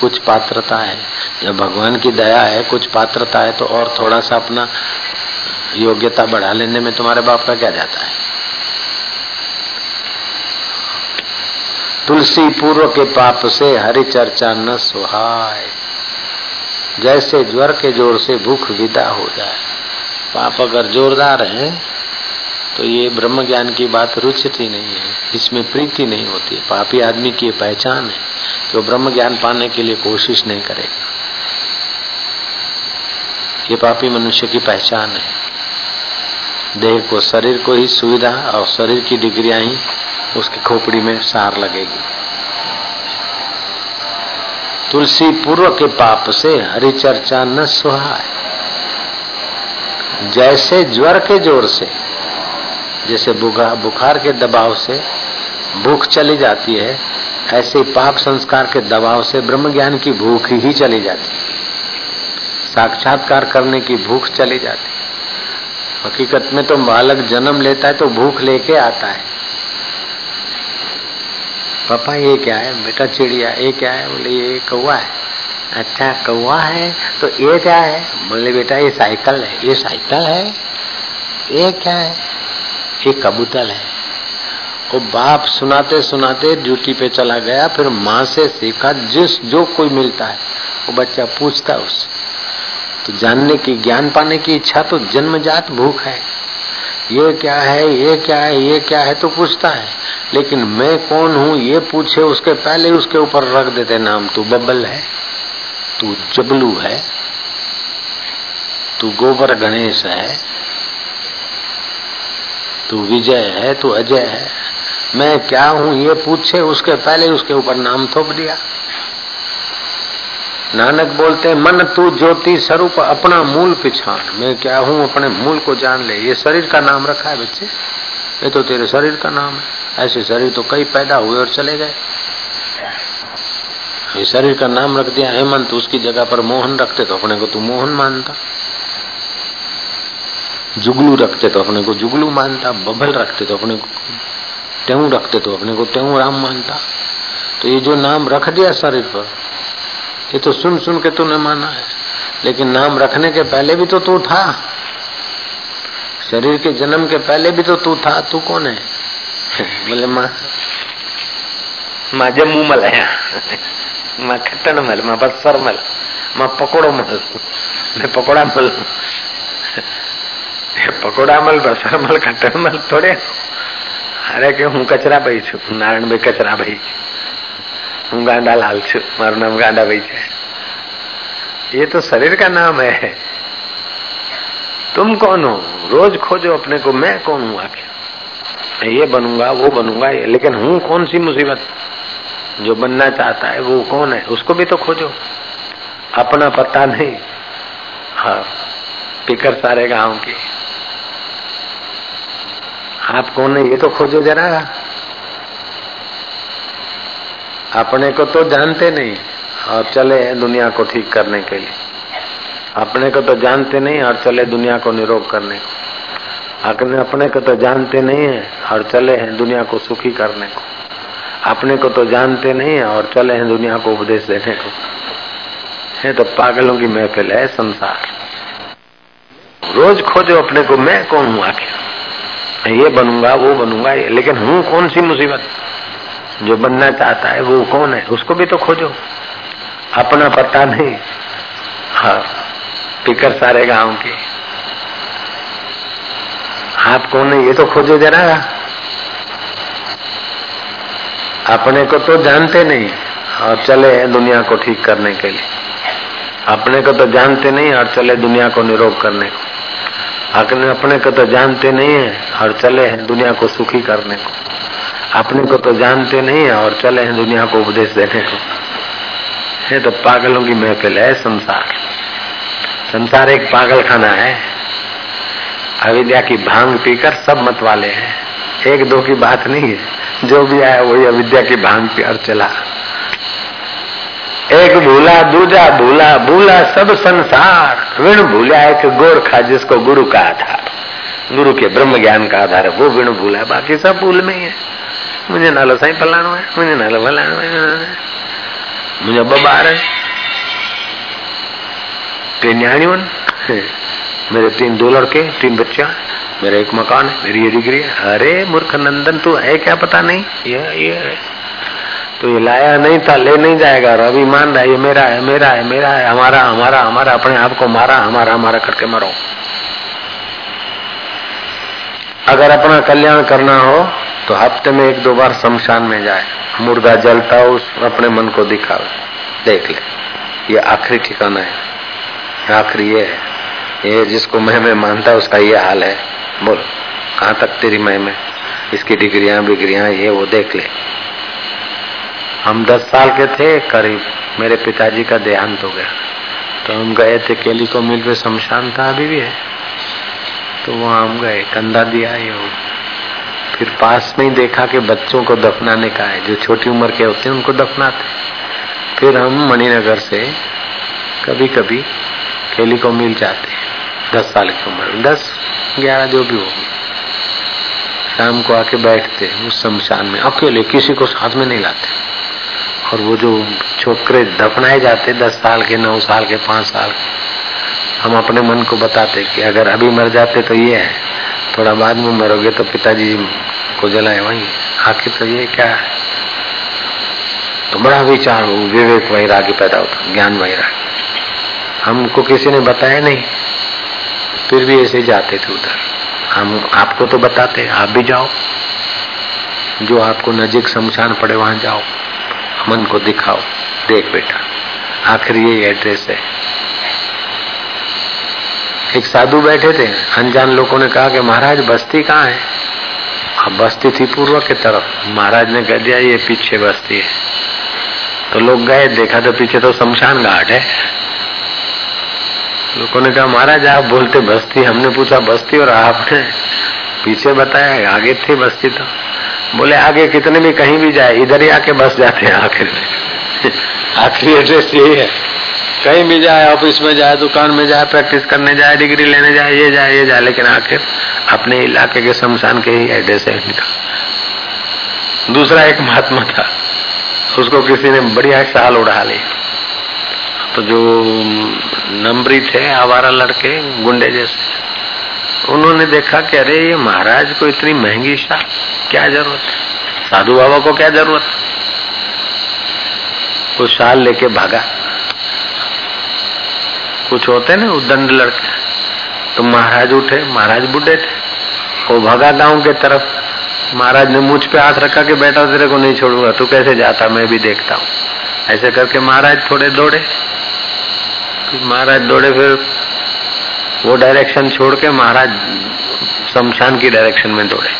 Speaker 1: कुछ पात्रता है। जब भगवान की दया है, कुछ पात्रता है तो और थोड़ा सा अपना योग्यता बढ़ा लेने में तुम्हारे बाप का क्या जाता है? तुलसी पूर्व के पाप से हरि चर्चा न सुहाय जैसे ज्वर के ज़ोर से भूख विदा हो जाए। पाप अगर जोरदार है तो ये ब्रह्म ज्ञान की बात रुचती नहीं है, इसमें प्रीति नहीं होती पापी आदमी की पहचान है वो ब्रह्म ज्ञान पाने के लिए कोशिश नहीं करेगा। ये पापी मनुष्य की पहचान है। देह को, शरीर को ही सुविधा और शरीर की डिग्रियाँ ही उसकी खोपड़ी में सार लगेगी। तुलसी पूर्व के पाप से हरि चर्चा न सुहाय जैसे ज्वर के ज़ोर से जैसे बुखार के दबाव से भूख चली जाती है, ऐसे पाप संस्कार के दबाव से ब्रह्म ज्ञान की भूख ही चली जाती है। साक्षात्कार करने की भूख चली जाती है। हकीकत में तो बालक जन्म लेता है तो भूख लेके आता है। पापा, ये क्या है? बेटा चिड़िया, ये क्या है? बोले, ये कौआ है। अच्छा कौआ है तो ये क्या है? बोले, बेटा, ये साइकिल है, ये साइकिल है। ये क्या है? ये कबूतर है। वो बाप सुनाते सुनाते ड्यूटी पे चला गया, फिर माँ से सीखा जिस, जो कोई मिलता है, वो बच्चा पूछता है उससे। तो जानने की, ज्ञान पाने की इच्छा तो जन्मजात भूख है। ये क्या है, ये क्या है, ये क्या है तो पूछता है। लेकिन मैं कौन हूँ, ये पूछे उसके पहले उसके ऊपर रख देते, नाम तू बब्बल है, तू जबलू है, तू गोबर गणेश है तू विजय है, तू अजय है। मैं क्या हूँ, ये पूछे उसके, पहले उसके ऊपर नाम थोप दिया। नानक बोलते, मन तू ज्योति स्वरूप, अपना मूल पिछाण। मैं क्या हूँ, अपने मूल को जान ले। ये शरीर का नाम रखा है बच्चे। ये तो तेरे शरीर का नाम है। ऐसे शरीर तो कई पैदा हुए और चले गए। ये शरीर का नाम रख दिया हेमंत उसकी जगह पर मोहन रखते तो अपने को तू मोहन मानता। जुगलू रखते तो अपने को, जुगलू मानता, बबल रखते तो अपने को त्यू रखते तो अपने को त्यू राम मानता। तो ये जो नाम रख दिया शरीर पर ये तो सुन सुन के तूने माना है। लेकिन नाम रखने के पहले भी तो तू था। शरीर के जन्म के पहले भी तो तू था, तू कौन है? बोले, माँ माँ जम्मू मल है माँ खट्टन मल, माँ बसर मल, माँ पकोड़ो मल, मैं पकोड़ा मल પકોડા મલ બસર મલ ખટ્ટર મલ થોડે અરે કે હું કચરા ભાઈ છું નારાયણભાઈ કચરા ભાઈ હું गांडा लाल છું મારું નામ ગાંડા ભાઈ છે ये तो शरीर का नाम है तुम कौन हो रोज खोजो अपने को मैं कौन हूँ आखिर ये बनूंगा वो बनूंगा ये लेकिन हूँ कौन सी मुसीबत जो बनना चाहता है वो कौन है उसको भी तो खोजो अपना पता नहीं हाँ पिकर सारे गांव की आप कौन है? ये तो खोजो जरा। अपने को तो जानते नहीं। और चले दुनिया को ठीक करने के लिए। अपने को तो जानते नहीं और चले दुनिया को निरोग करने को। अपने अपने को तो जानते नहीं है और चले हैं दुनिया को सुखी करने को। अपने को तो जानते नहीं है और चले हैं दुनिया को उपदेश देने को। है तो पागलों की महफिल है संसार। रोज खोजो अपने को, मैं कौन हूँ आखिर? ये बनूँगा, वो बनूँगा, ये लेकिन हूँ कौन सी मुसीबत? जो बनना चाहता है वो कौन है? उसको भी तो खोजो। अपना पता नहीं। हाँ फिकर सारे गाँव के। आप कौन है, ये तो खोजो जरा। अपने को तो जानते नहीं और चले दुनिया को ठीक करने के लिए। अपने को तो जानते नहीं और चले दुनिया को निरोग करने को। अपने अपने को तो जानते नहीं है और चले हैं दुनिया को सुखी करने को। अपने को तो जानते नहीं है और चले हैं दुनिया को उपदेश देने को। ये तो पागलों की महफिल है, संसार। संसार एक पागल खाना है। अविद्या की भाँग पीकर सब मत वाले हैं। एक दो की बात नहीं है। जो भी आया वही अविद्या की भाँग पी और चला। एक भूला, दूजा भूला भूला सब संसार। विण भूला, एक गोरखा जिसको गुरु का आधार गुरु के ब्रह्म ज्ञान का आधार है, वो विण भूला, बाकी सब भूल में ही मुझे नालो साईं पलाणो है, मुझे नालो फलाणो है मुझे बबार है। तीन न्याणियों मेरे तीन दो लड़के, तीन बच्चा, मेरा एक मकान है, मेरी ये डिग्री है। अरे मूर्ख नंदन, तू है क्या पता नहीं? ये ये तो ये लाया नहीं था, ले नहीं जाएगा। और अभी मान रहा है, ये मेरा है मेरा है मेरा है, हमारा हमारा हमारा, अपने आप को मारा, हमारा हमारा करके मरो। अगर अपना कल्याण करना हो तो हफ़्ते में एक दो बार शमशान में जाए। मुर्दा जलता हो, उस अपने मन को दिखावे देख ले, ये आखिरी ठिकाना है। आखिरी ये है। ये जिसको मैं मैं मानता उसका ये हाल है। बोल, कहाँ तक तेरी मैं, में? इसकी डिग्रियाँ, बिग्रियाँ, ये वो देख ले। हम दस साल के थे, करीब मेरे पिताजी का देहांत हो गया। तो हम गए थे केली को मिल पे शमशान था अभी भी है। तो वहाँ हम गए, कंधा दिया ये फिर पास में ही देखा कि बच्चों को दफनाने का है, जो छोटी उम्र के होते हैं, उनको दफनाते फिर हम मणिनगर से कभी कभी केली को मिल जाते हैं, दस साल की उम्र दस, ग्यारह जो भी होगी शाम को आके बैठते उस शमशान में। अकेले किसी को साथ में नहीं लाते। और वो जो छोकरे दफनाए जाते दस साल के, नौ साल के, पाँच साल के, हम अपने मन को बताते कि अगर अभी मर जाते तो ये है, थोड़ा बाद में मरोगे तो पिताजी को जलाए वही। आखिर तो ये क्या है? तो बड़ा विचार विवेक वैराग्य पैदा होता, ज्ञान वैराग्य। हमको किसी ने बताया नहीं, फिर भी ऐसे जाते थे उधर। हम आपको तो बताते, आप भी जाओ। जो आपको नजीक शमशान पड़े वहाँ जाओ। मन को दिखाओ। देख बेटा, आखिर ये एड्रेस है। एक साधु बैठे थे, अनजान लोगों ने कहा कि महाराज, बस्ती कहाँ है? अब बस्ती थी पूर्व की तरफ़। महाराज ने कह दिया, ये पीछे बस्ती है। तो लोग गए, देखा तो पीछे तो शमशान घाट है। लोगों ने कहा, महाराज, आप बोलते बस्ती, हमने पूछा, बस्ती और आपने पीछे बताया, आगे थी बस्ती तो। बोले, आगे कितने भी कहीं भी जाए, इधर ही आके बस जाते हैं आखिर में। आखिरी एड्रेस यही है। कहीं भी जाए ऑफ़िस में जाए, दुकान में जाए प्रैक्टिस करने जाए डिग्री लेने जाए, ये जाए ये जाए, लेकिन आखिर अपने इलाके के शमशान के ही एड्रेस है इनका। दूसरा एक महात्मा था, उसको किसी ने बढ़िया साल उड़ा ली। तो जो नंबरी थे, आवारा लड़के, गुंडे जैसे उन्होंने देखा कि अरे, ये महाराज को इतनी महँगी शाह क्या ज़रूरत साधु बाबा को क्या ज़रूरत वो शाल लेके भागा। कुछ होते ना उदंड लड़के। तो महाराज उठे, महाराज बुढ़े थे। वो भगा गाँव के तरफ़। महाराज ने मुझ पे हाथ रखा कि, बेटा, तेरे को नहीं छोड़ूँगा। तू कैसे जाता? मैं भी देखता हूँ। ऐसे करके महाराज थोड़े दौड़े। महाराज दौड़े, फिर वो डायरेक्शन छोड़ के महाराज शमशान की डायरेक्शन में दौड़े।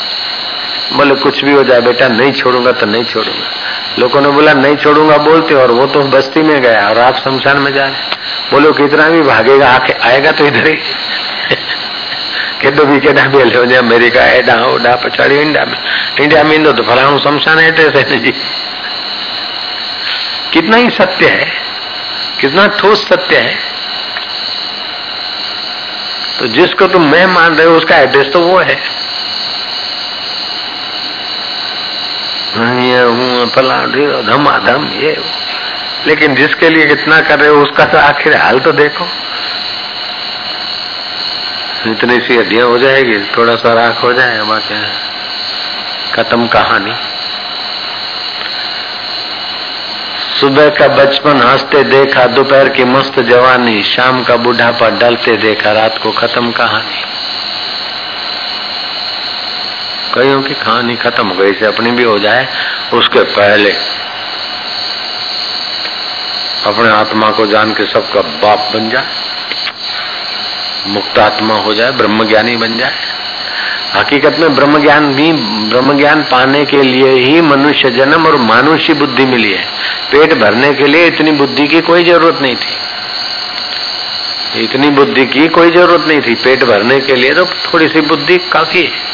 Speaker 1: बोले, कुछ भी हो जाए बेटा, नहीं छोड़ूँगा तो नहीं छोड़ूँगा। लोगों ने बोला, नहीं छोड़ूँगा, बोलते और वो तो बस्ती में गया और आप शमशान में जा रहे बोलो, कितना भी भागेगा, आके आएगा तो इधर ही। केॾो बि केॾा बि हलियो वञे अमेरिका हेॾां होॾां पछाड़ी, इंडिया में। इंडिया में ईंदो तो फलाणो शमशान एड्रेस है जी कितना ही सत्य है, कितना ठोस सत्य है तो जिसको तुम मैं मान रहे हो, उसका एड्रेस तो वो है। ये हूँ फला धमाधम ये लेकिन जिसके लिए कितना कर रहे हो, उसका तो आखिर हाल तो देखो। इतनी सी हड्डियाँ हो जाएगी, थोड़ा सा राख हो जाए बाकी खत्म कहानी। सुबह का बचपन हँसते देखा, दोपहर की मस्त जवानी, शाम का बुढ़ापा डलते देखा, रात को खत्म कहानी। कईयों की कहानी खत्म हो गई से अपनी भी हो जाए, उसके पहले। अपने आत्मा को जान के सबका बाप बन जाए, मुक्त आत्मा हो जाए ब्रह्म ज्ञानी बन जाए। हकीकत में ब्रह्म ज्ञान भी ब्रह्म ज्ञान पाने के लिए ही मनुष्य जन्म और मानुष्य बुद्धि मिली है। पेट भरने के लिए इतनी बुद्धि की कोई ज़रूरत नहीं थी। इतनी बुद्धि की कोई ज़रूरत नहीं थी। पेट भरने के लिए तो थोड़ी सी बुद्धि काफ़ी है।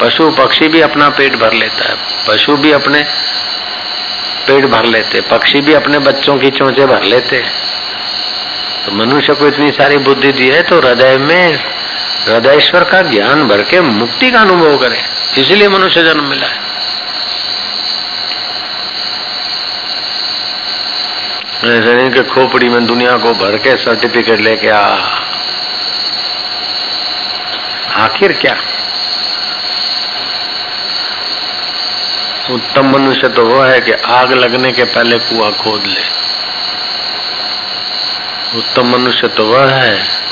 Speaker 1: पशु पक्षी भी अपना पेट भर लेता है। पशु भी अपने पेट भर लेते पक्षी भी अपने बच्चों की चोचे भर लेते तो मनुष्य को इतनी सारी बुद्धि दी है तो हृदय में हृदयश्वर का ज्ञान भर के मुक्ति का अनुभव करे, इसलिए मनुष्य जन्म मिला है। ऐसे के खोपड़ी में दुनिया को भर के सर्टिफिकेट लेके आ। आखिर क्या? उत्तम मनुष्य तो वो है कि आग लगने के पहले कुआ खोद ले। उत्तम मनुष्य तो वह है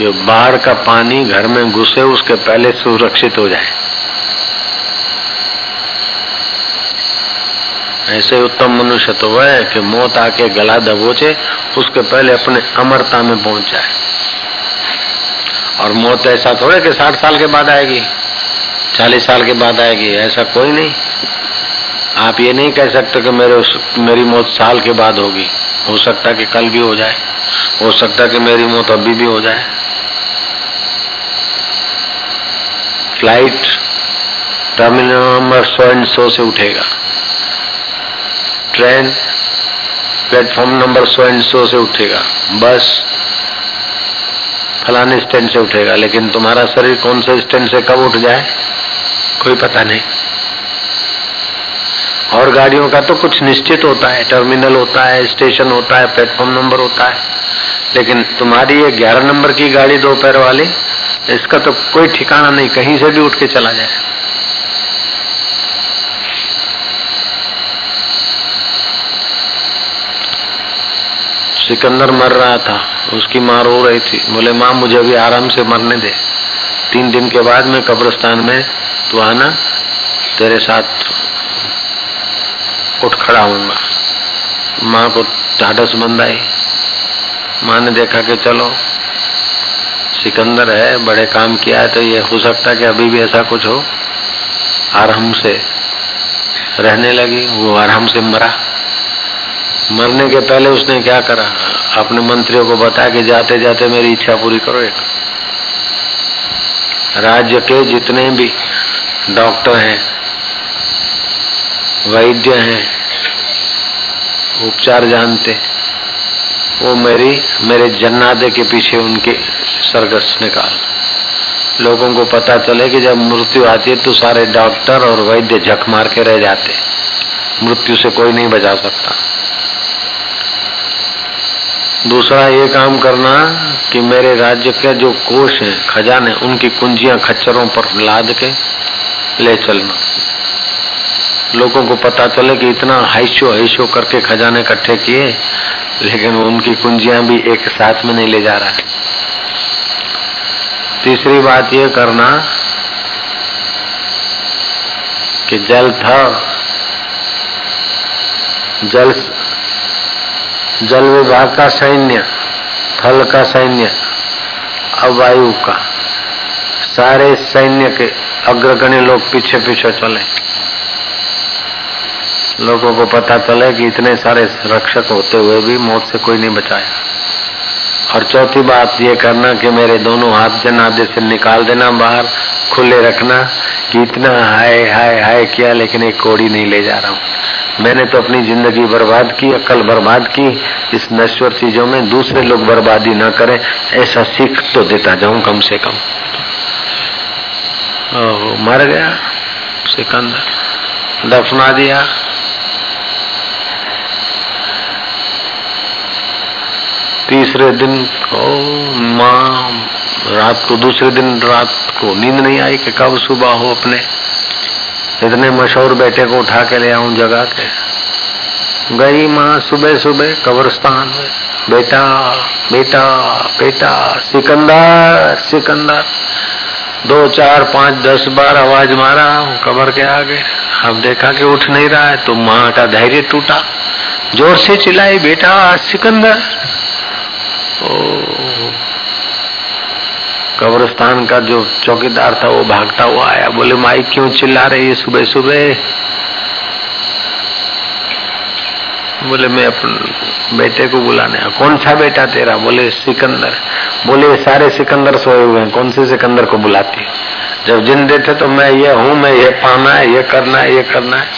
Speaker 1: कि बाहर का पानी घर में घुसे, उसके पहले सुरक्षित हो जाए। ऐसे उत्तम मनुष्य तो वह है कि मौत आके गला दबोचे, उसके पहले अपने अमरता में पहुँच जाए। और मौत ऐसा थोड़े कि साठ साल के बाद आएगी, चालीस साल के बाद आएगी, ऐसा कोई नहीं। आप ये नहीं कह सकते कि मेरे मेरी मौत साल के बाद होगी। हो सकता कि कल भी हो जाए, हो सकता कि मेरी मौत अभी भी हो जाए। फ़्लाइट टर्मिनल नंबर सौ एंड सौ से उठेगा। ट्रेन प्लेटफॉर्म नंबर सौ एंड सौ से उठेगा। बस फलाने स्टैंड से उठेगा, लेकिन तुम्हारा शरीर कौन से स्टैंड से कब उठ जाए, कोई पता नहीं। और गाड़ियों का तो कुछ निश्चित होता है, टर्मिनल होता है, स्टेशन होता है, प्लेटफॉर्म नंबर होता है। लेकिन तुम्हारी ये ग्यारह नंबर की गाड़ी दोपहर वाली, इसका तो कोई ठिकाना नहीं, कहीं से भी उठ के चला जाए। सिकंदर मर रहा था, उसकी माँ रो रही थी। बोले, माँ, मुझे अभी आराम से मरने दे। तीन दिन के बाद मैं कब्रिस्तान में, तू आना, तेरे साथ उठ खड़ा हूँगा माँ को ढाढ़स बंद आई। माँ ने देखा कि चलो, सिकंदर है, बड़े काम किया है तो ये हो सकता कि अभी भी ऐसा कुछ हो। आराम से रहने लगी, वो आराम से मरा। मरने के पहले उसने क्या करा? अपने मंत्रियों को बताया कि जाते जाते मेरी इच्छा पूरी करो एक। राज्य के जितने भी डॉक्टर हैं, वैद्य हैं, उपचार जानते वो मेरी, मेरे जन्नादे के पीछे उनके सरगस निकाल। लोगों को पता चले कि जब मृत्यु आती है तो सारे डॉक्टर और वैद्य झक मार के रह जाते मृत्यु से कोई नहीं बचा सकता। दूसरा ये काम करना कि मेरे राज्य के जो कोष हैं, खजाने, उनकी कुंजियाँ खच्चरों पर लाद के ले चलना। लोगों को पता चले कि इतना हाइशो हाइशो करके खजाने इकट्ठे किए, लेकिन उनकी कुंजियाँ भी एक साथ में नहीं ले जा रहा तीसरी बात यह करना कि जल था, जल जल विभाग का सैन्य, थल का सैन्य अवायु का। सारे सैन्य के अग्रगण्य लोग पीछे पीछे चले। लोगों को पता चले कि इतने सारे रक्षक होते हुए भी मौत से कोई नहीं बचाया। और चौथी बात ये करना कि मेरे दोनों हाथ जनादे से निकाल देना बाहर खुले रखना कि इतना हाय हाय हाय किया लेकिन एक कोड़ी नहीं ले जा रहा हूँ। मैंने तो अपनी ज़िंदगी बर्बाद की अकल बर्बाद की इस नश्वर चीज़ों में दूसरे लोग बर्बादी ना करें ऐसा सीख तो देता जाऊँ कम से कम। ओ, मर गया सिकंदर। दफना दिया तीसरे दिन, ओ माँ रात को दूसरे दिन रात को नींद नहीं आई कि कब सुबह हो अपने। इतने मशहूर बेटे को उठा के ले आऊँ जगह के। गई माँ सुबह सुबह कब्रस्तान बेटा बेटा बेटा, सिकंदर सिकंदर। दो, चार, पाँच, दस, बार आवाज़ मारा कबर के आगे। अब देखा कि उठ नहीं रहा है तो माँ का धैर्य टूटा। ज़ोर से चिल्लाई, बेटा, सिकंदर। कब्रस्तान का जो चौकीदार था, वो भागता हुआ आया। बोले, माई, क्यों चिल्ला रही है सुबह सुबह बोले, मैं अपने बेटे को बुलाने कौन सा बेटा तेरा? बोले, सिकंदर। बोले सारे सिकंदर सोए हुए हैं। कौन से सिकंदर को बुलाती जब जिंदे थे तो मैं ये हूँ, मैं ये पाना है, ये करना है, ये करना है।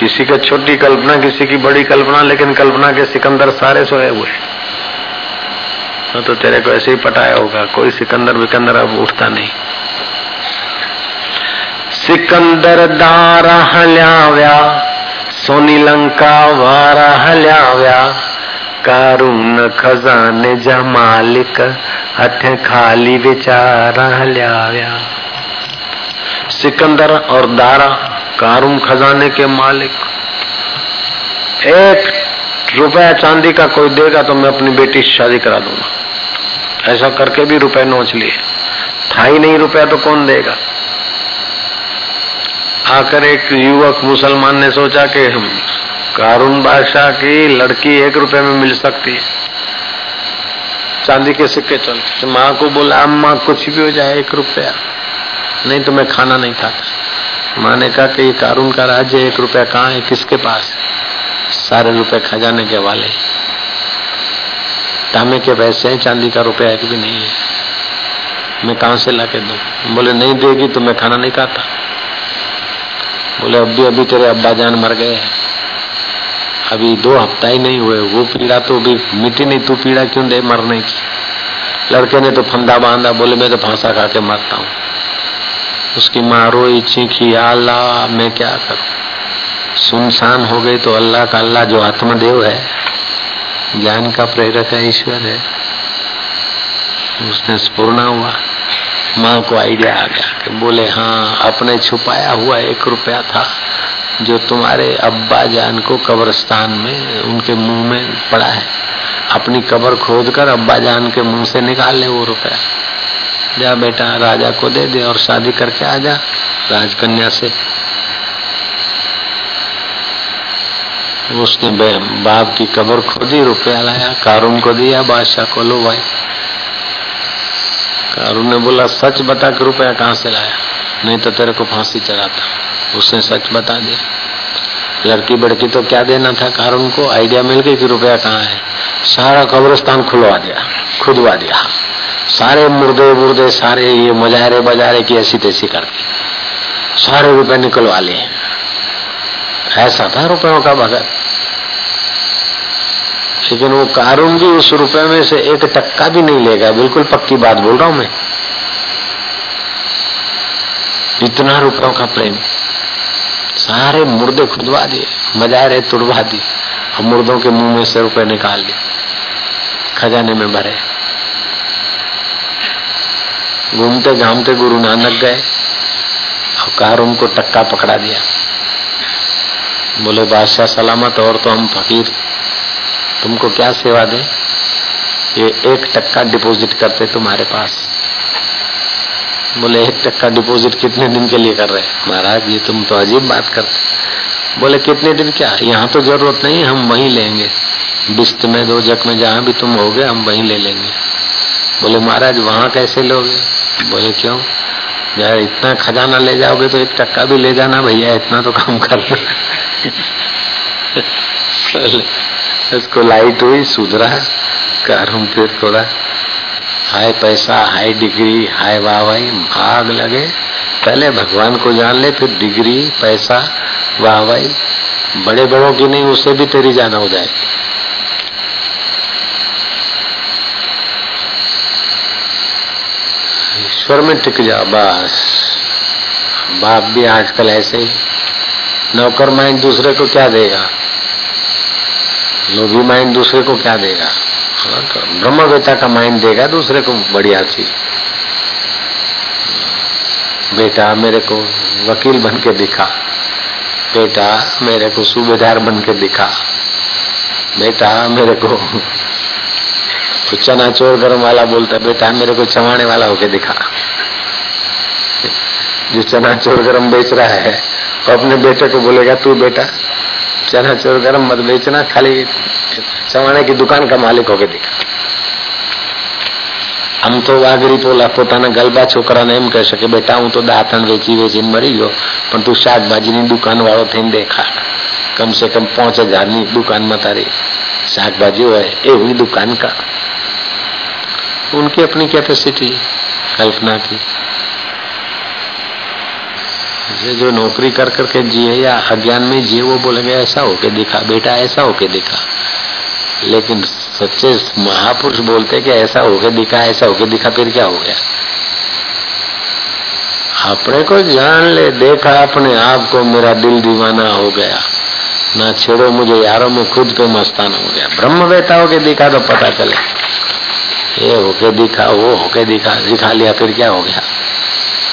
Speaker 1: किसी का छोटी कल्पना, किसी की बड़ी कल्पना, लेकिन कल्पना के सिकंदर सारे सोए हुए तो तेरे को ऐसे ही पटाया होगा, कोई सिकंदर विकंदर अब उठता नहीं। सिकंदर दारा हल्या सोनी लंका वारा हल्या कारून खजाने जा मालिक, हथ खाली विचारा हल्या सिकंदर और दारा कारून खजाने के मालिक। एक रुपया चांदी का कोई देगा तो मैं अपनी बेटी से शादी करा दूँगा। ऐसा करके भी रुपए नोच लिए। था ही नहीं रुपया तो कौन देगा? आकर एक युवक मुसलमान ने सोचा कि हम कारून बादशाह की लड़की एक रुपए में मिल सकती है। चांदी के सिक्के चलते माँ को बोला, अम्मा, कुछ भी हो जाए, एक रुपया। नहीं तो मैं खाना नहीं खाता। माँ ने कहा कि ये कारून का राज्य एक रुपया कहाँ है, किसके पास सारे रुपए खजाने के वाले तामे के पैसे हैं, चांदी का रुपया एक भी नहीं है। मैं कहा से ला के दू बोले, नहीं देगी तो मैं खाना नहीं खाता। बोले अभी अभी तेरे अब्बा जान मर गए हैं। अभी दो हफ़्ता ही नहीं हुए, वो पीड़ा तो अभी मिट्टी नहीं, तू पीड़ा क्यों दे मरने की? लड़के ने तो फंदा बांधा, बोले, मैं तो फांसा खा के मरता हूँ। उसकी माँ रोई, चीखी, आला, मैं क्या करूँ? सुनसान हो गई तो अल्लाह का अल्लाह जो आत्मदेव है, ज्ञान का प्रेरक है, ईश्वर है। उसने स्पूर्ण हुआ। माँ को आइडिया आ गया कि बोले हाँ अपने छुपाया हुआ एक रुपया था जो तुम्हारे अब्बा जान को कब्रस्तान में, उनके मुँह में पड़ा है। अपनी कब्र खोद कर अब्बा जान के मुँह से निकाल ले वो रुपया। जा बेटा, राजा को दे दे और शादी करके आ जा। राजकन्या से उसने बाप की कब्र खोदी रुपया लाया, कारून को दिया, बादशाह को लो भाई। कारून ने बोला, सच बता के रुपया कहाँ से लाया? नहीं तो तेरे को फांसी चढ़ाता। उसने सच बता दिया। लड़की बड़की तो क्या देना था कारून को? आइडिया मिल गई कि रुपया कहाँ है। सारा कब्रस्तान खुलवा दिया, खुदवा दिया। सारे मुर्दे मुर्दे सारे ये मजारे बजारे की ऐसी तैसी करके सारे रुपए निकलवा लिए। ऐसा था रुपयों का भगत। लेकिन वो कारून उस रुपए में से एक टक्का भी नहीं लेगा। बिल्कुल पक्की बात बोल रहा हूँ मैं। इतना रुपयों का प्रेम। सारे मुर्दे खुदवा दिए मजारे तुड़वा दिए। और मुर्दों के मुँह में से रुपए निकाल लिए खजाने में भरे। घूमते घामते गुरु नानक गए। और कारून को टक्का पकड़ा दिया। बोले, बादशाह सलामत, और तो हम फकीर। तुमको क्या सेवा दे? ये एक टक्का डिपॉजिट करते तुम्हारे पास। बोले, एक टक्का डिपॉजिट कितने दिन के लिए कर रहे महाराज, ये तुम तो अजीब बात करते बोले, कितने दिन क्या? यहाँ तो ज़रूरत नहीं, हम वहीं लेंगे। बिस्त में दो, जग में जहाँ भी तुम हो गए हम वहीं ले लेंगे। बोले, महाराज, वहाँ कैसे लोगे? बोले, क्यों? यार इतना खजाना ले जाओगे तो एक टक्का भी ले जाना, भैया, इतना तो काम कर इसको लाइट हुई सुधरा कर फिर थोड़ा। हाय पैसा, हाय डिग्री, हाय वाहवाही, भाग लगे। पहले भगवान को जान ले, फिर डिग्री, पैसा, वाहवाही। बड़े बड़ों की नहीं, उससे भी तेरी जाना हो जाए। ईश्वर में टिक जा, बस। बाप भी आजकल ऐसे ही। नौकर माइंड दूसरे को क्या देगा? लोभी माइंड दूसरे को क्या देगा? हाँ तो ब्रह्मवेता का माइंड देगा, दूसरे को बढ़िया चीज़। बेटा मेरे को वकील बन के दिखा। बेटा मेरे को सूबेदार बन के दिखा। बेटा मेरे को तो चना चोर गरम वाला बोलता, बेटा मेरे को चवाने वाला होके दिखा। जो चना चोर गरम बेच रहा है, वो अपने बेटे को बोलेगा, तू बेटा चना चोर गरम मत बेचना खाली ચવાણે की दुकान का मालिक होके दिखा આમ તો વાઘરી પોલા પોતાના ગલબા છોકરાને એમ કહે કે બેટા હું તો દાંતણ વેચી વેચીને મરી ગયો પણ તું શાકભાજીની દુકાન વાળો થઈને દેખા कम से कम पांच हजार दुकान में तारी शाकभाजी है एवं दुकान का उनकी अपनी कैपेसिटी कल्पना की ये जो नौकरी कर करके जिए या अज्ञान में जिए, वो बोलेंगे ऐसा होके दिखा, बेटा, ऐसा होके दिखा। लेकिन सच्चे महापुरुष बोलते कि ऐसा होके दिखा, ऐसा होके दिखा, फिर क्या हो गया? अपने को जान ले, देखा, अपने आप को मेरा दिल दीवाना हो गया। ना छेड़ो मुझे, यारों, में खुद पे मस्ताना हो गया। ब्रह्म वेता होके दिखा तो पता चले। ये होके दिखा, वो होके दिखा दिखा लिया, फिर क्या हो गया?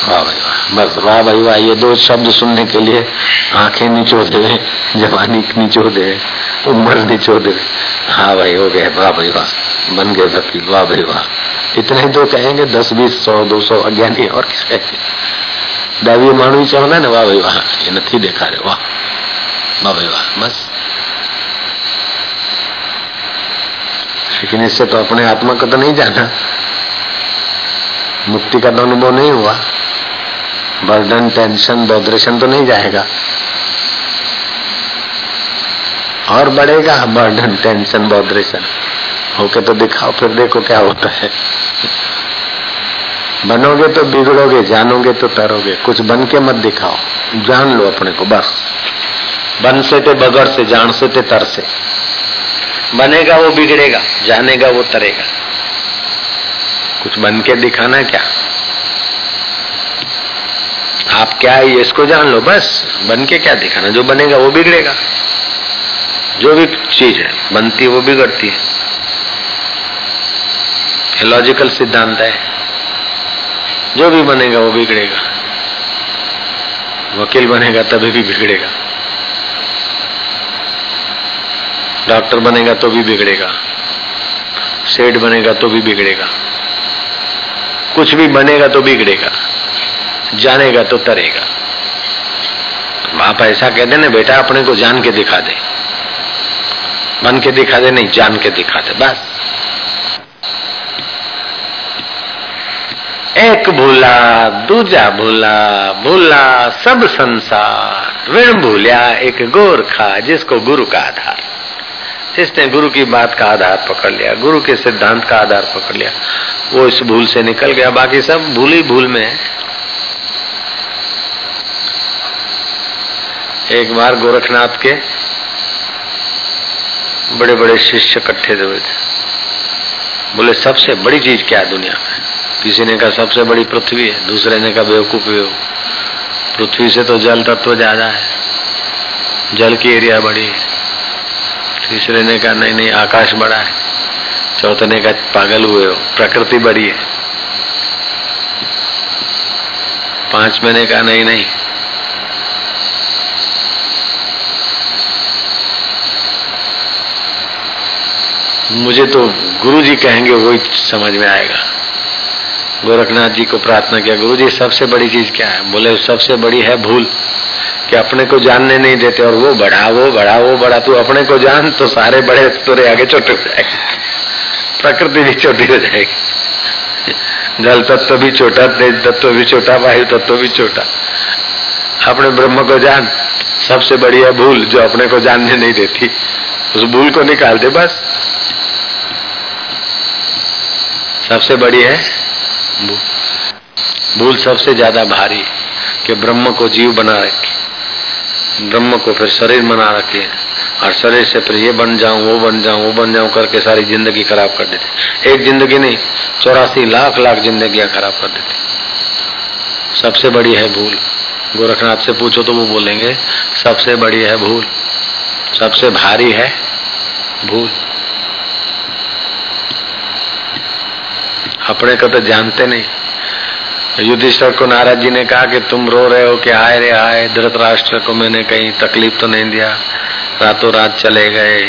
Speaker 1: वाह भाई वाह। बस, वाह भाई, वाह, ये दो शब्द सुनने के लिए आँखें नीचो दे, जवानी नीचो दे, उम्र नीचो दे। हाँ भाई, हो गए, वाह भाई, वाह, बन गए वकील वाह भाई, वाह। इतने तो कहेंगे, दस, बीस, सौ, दो सौ, अज्ञानी और क्या कहेंगे। दावी मानवी चवंदा ने, वाह भाई, वाह, ये नहीं देखा रहे वाह वाह भाई, वाह, बस। लेकिन इससे तो अपने आत्मा को तो नहीं जाना। मुक्ति का तो अनुभव नहीं हुआ। बर्डन टेंशन बॉदरेशन तो नहीं जाएगा। और बढ़ेगा बर्डन टेंशन बॉदरेशन होके तो दिखाओ, फिर देखो क्या होता है। बनोगे तो बिगड़ोगे, जानोगे तो तरोगे। कुछ बन के मत दिखाओ, जान लो अपने को, बस। बन से ते बगड़ से, जान से ते तर से। बनेगा वो बिगड़ेगा, जानेगा वो तरेगा। कुछ बन के दिखाना क्या? आप क्या है इसको जान लो, बस। बन के क्या दिखाना, जो बनेगा वो बिगड़ेगा। जो भी चीज़ है, बनती है, वो बिगड़ती है। लॉजिकल सिद्धांत है। जो भी बनेगा, वो बिगड़ेगा। वकील बनेगा, तभी भी बिगड़ेगा। डॉक्टर बनेगा तो भी बिगड़ेगा। सेठ बनेगा तो भी बिगड़ेगा। कुछ भी बनेगा तो बिगड़ेगा। जानेगा तो तरेगा। आप ऐसा कहते ना, बेटा अपने को जान के दिखा दे। बन के दिखा दे, नहीं, जान के दिखा दे, बस। एक भूला, दूजा भूला भूला सब संसार। ऋण भूलिया एक गोरखा जिसको गुरु का आधार। जिसने गुरु की बात का आधार पकड़ लिया, गुरु के सिद्धांत का आधार पकड़ लिया, वो इस भूल से निकल गया। बाकी सब भूल भूल में है। एक बार गोरखनाथ के बड़े बड़े शिष्य इकट्ठे हुए थे बोले, सबसे बड़ी चीज़ क्या है दुनिया में? किसी ने कहा, सबसे बड़ी पृथ्वी है। दूसरे ने कहा, बेवकूफ़ हो पृथ्वी से तो जल तत्व ज़्यादा है। जल की एरिया बड़ी है। तीसरे ने कहा, नहीं नहीं, आकाश बड़ा है। चौथे ने कहा, पागल हुए हो। प्रकृति बड़ी है। पाँच महीने कहा, नहीं नहीं मुझे तो गुरु जी कहेंगे, वही समझ में आएगा। गोरखनाथ जी को प्रार्थना किया गुरु जी सबसे बड़ी चीज़ क्या है? बोले, सबसे बड़ी है भूल कि अपने को जानने नहीं देते, और वो बढ़ा वो बढ़ा वो बढ़ा तू अपने को जान तो सारे बड़े तुरे आगे छोटे हो जाएँगे। प्रकृति भी छोटी हो जाएगी। जल तत्व भी छोटा, तेज तत्व भी छोटा, वायु तत्व भी छोटा। अपने ब्रह्म को जान, सबसे बड़ी है भूल, जो अपने को जानने नहीं देती। उस भूल को निकाल दे बस। सबसे बड़ी है? भूल सबसे ज़्यादा भारी कि ब्रह्म को जीव बना रखे। ब्रह्म को फिर शरीर बना रखे और शरीर से फिर ये बन जाऊँ, वो बन जाऊँ, वो बन जाऊँ करके सारी ज़िंदगी खराब कर देते। एक ज़िंदगी नहीं, चौरासी लाख लाख जिंदगियाँ खराब कर देते। सबसे बड़ी है भूल। गोरखनाथ से पूछो तो वो बोलेंगे, सबसे बड़ी है भूल। सबसे भारी है भूल। अपने को तो जानते नहीं। युधिष्ठर को नाराज़ जी ने कहा कि तुम रो रहे हो कि आए रे आए, धृतराष्ट्र को मैंने कहीं तकलीफ़ तो नहीं दिया। रातों रात चले गए।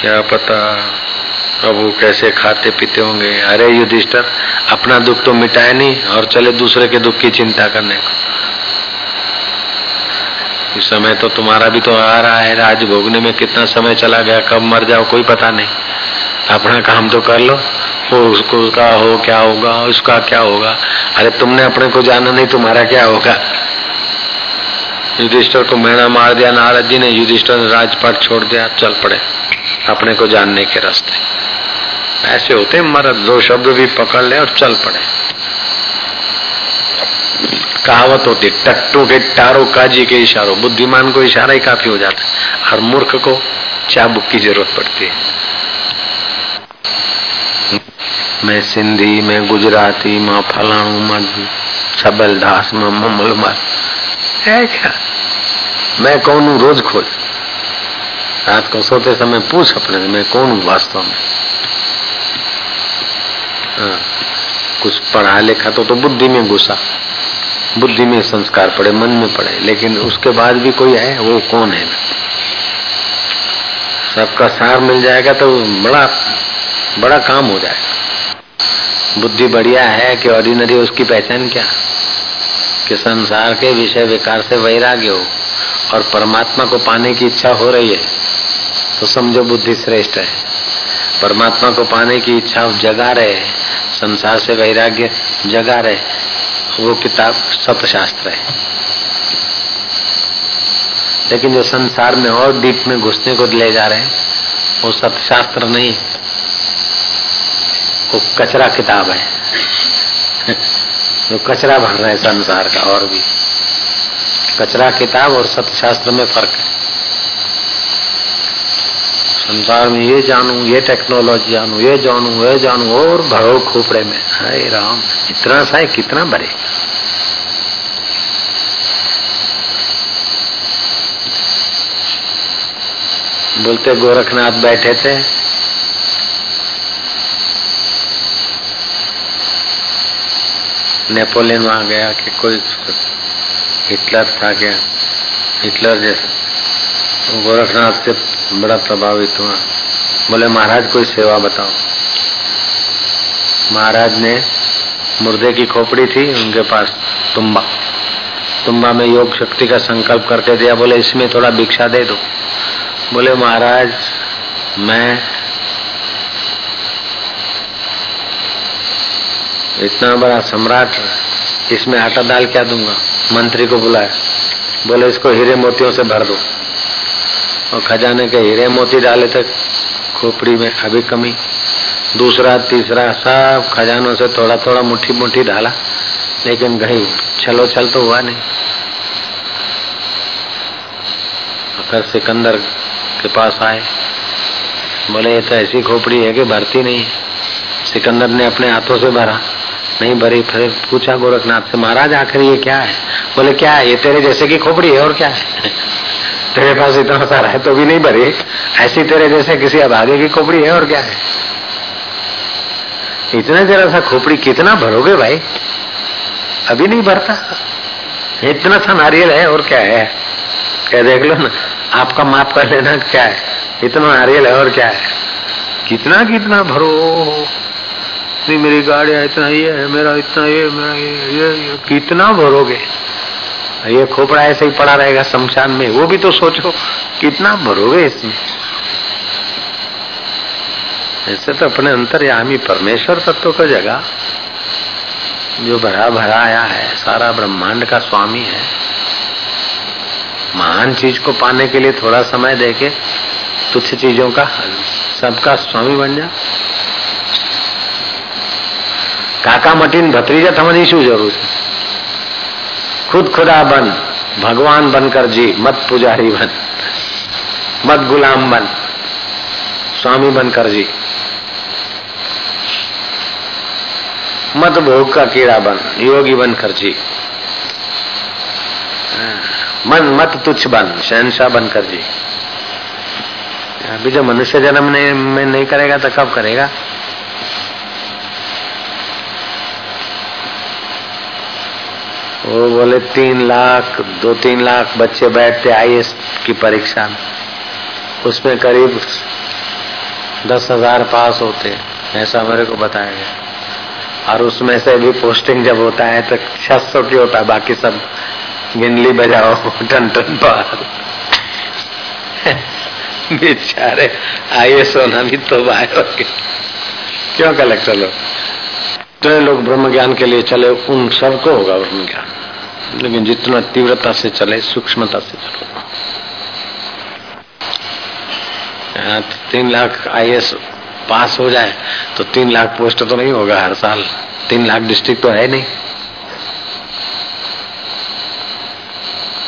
Speaker 1: क्या पता प्रभु कैसे खाते पीते होंगे। अरे युधिष्ठर, अपना दुख तो मिटाए नहीं और चले दूसरे के दुख की चिंता करने को। इस समय तो तुम्हारा भी तो आ रहा है, राज भोगने में कितना समय चला गया, कब मर जाओ कोई पता नहीं। अपना काम तो कर लो, वो उसको का हो, क्या होगा, उसका क्या होगा। अरे तुमने अपने को जाना नहीं, तुम्हारा क्या होगा? युधिष्ठर को मेणा मार दिया, नारद जी ने युधिष्ठर ने राजपाट छोड़ दिया, चल पड़े। अपने को जानने के रास्ते। ऐसे होते मर्द, दो शब्द भी पकड़ ले और चल पड़े। कहावत होती टट्टू के टारो काजी के इशारों बुद्धिमान को इशारा ही काफ़ी हो जाता है। और मूर्ख को चाबुक की ज़रूरत पड़ती है। मैं सिंधी मैं गुजराती माँ फलाणू माँ छबलदास माँ ममल माँ क्या? मैं कौन हूँ? रोज खोज। रात को सोते समय पूछ अपने मैं कौन हूँ वास्तव में? हाँ, कुछ पढ़ा लिखा तो तो बुद्धि में घुसा। बुद्धि में संस्कार पड़े, मन में पड़े, लेकिन उसके बाद भी कोई है, वो कौन है? सबका सार मिल जाएगा तो बड़ा बड़ा काम हो जाएगा बुद्धि बढ़िया है कि ऑर्डिनरी उसकी पहचान क्या? कि संसार के विषय विकार से वैराग्य हो, और परमात्मा को पाने की इच्छा हो रही है तो समझो बुद्धि श्रेष्ठ है। परमात्मा को पाने की इच्छा जगा रहे संसार से वैराग्य जगा रहे वो किताब सतशास्त्र है। लेकिन जो संसार में और डीप में घुसने को ले जा रहे हैं, वो सतशास्त्र नहीं, वो कचरा किताब है। जो कचरा भर रहे हैं संसार का और भी। कचरा किताब और सत्यशास्त्र में फ़र्क है। संसार में ये जानू, ये टेक्नोलॉजी जानू, ये जानू ये जानू, और भरो खोपड़े में। हाय राम, इतना सा है, कितना भरे बोलते गोरखनाथ बैठे थे। नेपोलियन वहाँ गया कि कोई हिटलर था क्या? हिटलर जैसा। गोरखनाथ से बड़ा प्रभावित हुआ। बोले, महाराज, कोई सेवा बताओ। महाराज ने मुर्दे की खोपड़ी थी, उनके पास तुम्बा। तुम्बा में योग शक्ति का संकल्प करके दिया। बोले, इसमें थोड़ा भिक्षा दे दो। बोले, महाराज, मैं इतना बड़ा सम्राट, इसमें आटा डाल क्या दूँगा? मंत्री को बुलाया। बोले, इसको हीरे मोतियों से भर दो। और खजाने के हीरे मोती डाले थे, खोपड़ी में अभी कमी। दूसरा, तीसरा, सब खजानों से थोड़ा थोड़ा मुट्ठी मुट्ठी डाला, लेकिन कहीं चलो चल तो हुआ नहीं। फिर सिकंदर के पास आए। बोले, ये तो ऐसी खोपड़ी है कि भरती नहीं है। सिकंदर ने अपने हाथों से भरा। नहीं भरी, फिर पूछा गोरखनाथ से, महाराज, आखिर ये क्या है? बोले, क्या है? ये तेरे जैसे की खोपड़ी है और क्या है? तेरे पास इतना सारा है तो भी नहीं भरी ऐसी तेरे जैसे किसी अभागे की खोपड़ी है और क्या है? इतना जरा सा खोपड़ी कितना भरोगे भाई? अभी नहीं भरता। इतना सा नारियल है और क्या है? क्या देख लो ना आपका माप कर लेना क्या है? इतना नारियल है और क्या है? कितना कितना भरो। मेरी गाड़िया इतना ये है मेरा इतना ये मेरा ये ये, ये कितना भरोगे? ये खोपड़ा ऐसे ही पड़ा रहेगा शमशान में वो भी तो सोचो कितना भरोगे इसमें ऐसे तो अपने अंतर्यामी परमेश्वर तत्व का जगह जो भरा भरा आया है सारा ब्रह्मांड का स्वामी है महान चीज को पाने के लिए थोड़ा समय देके तुच्छ चीजों का सबका स्वामी बन जा કાકા મટીને ભત્રીજા થવાની શું જરૂર છે खुद खुदा बन, भगवान बनकर जी, मत पुजारी बन, मत गुलाम बन, स्वामी बनकर जी। मत भोग का कीड़ा बन, योगी बनकर जी। मन मत तुच्छ बन, शहनशाह बनकर जी। अभी जो मनुष्य जन्म नहीं, में नहीं करेगा तो कब करेगा? वो बोले, तीन लाख, दो तीन लाख बच्चे बैठते आई की परीक्षा में। उसमें करीब दस हज़ार पास होते ऐसा मेरे को बताया गया। और उसमें से भी पोस्टिंग जब होता है तो छह सौ की होता है, बाकी सब गिनली बजाओ, टन टन पार बेचारे आइए सोना भी तो आए क्यों कलेक्टर लोग? तो लोग ब्रह्म ज्ञान के लिए चले, उन सबको होगा ब्रह्म ज्ञान लेकिन जितना तीव्रता से चले, सूक्ष्मता से चलो। यहाँ तीन लाख आईएएस पास हो जाए तो तीन लाख पोस्ट तो नहीं होगा हर साल। तीन लाख डिस्ट्रिक्ट तो है नहीं।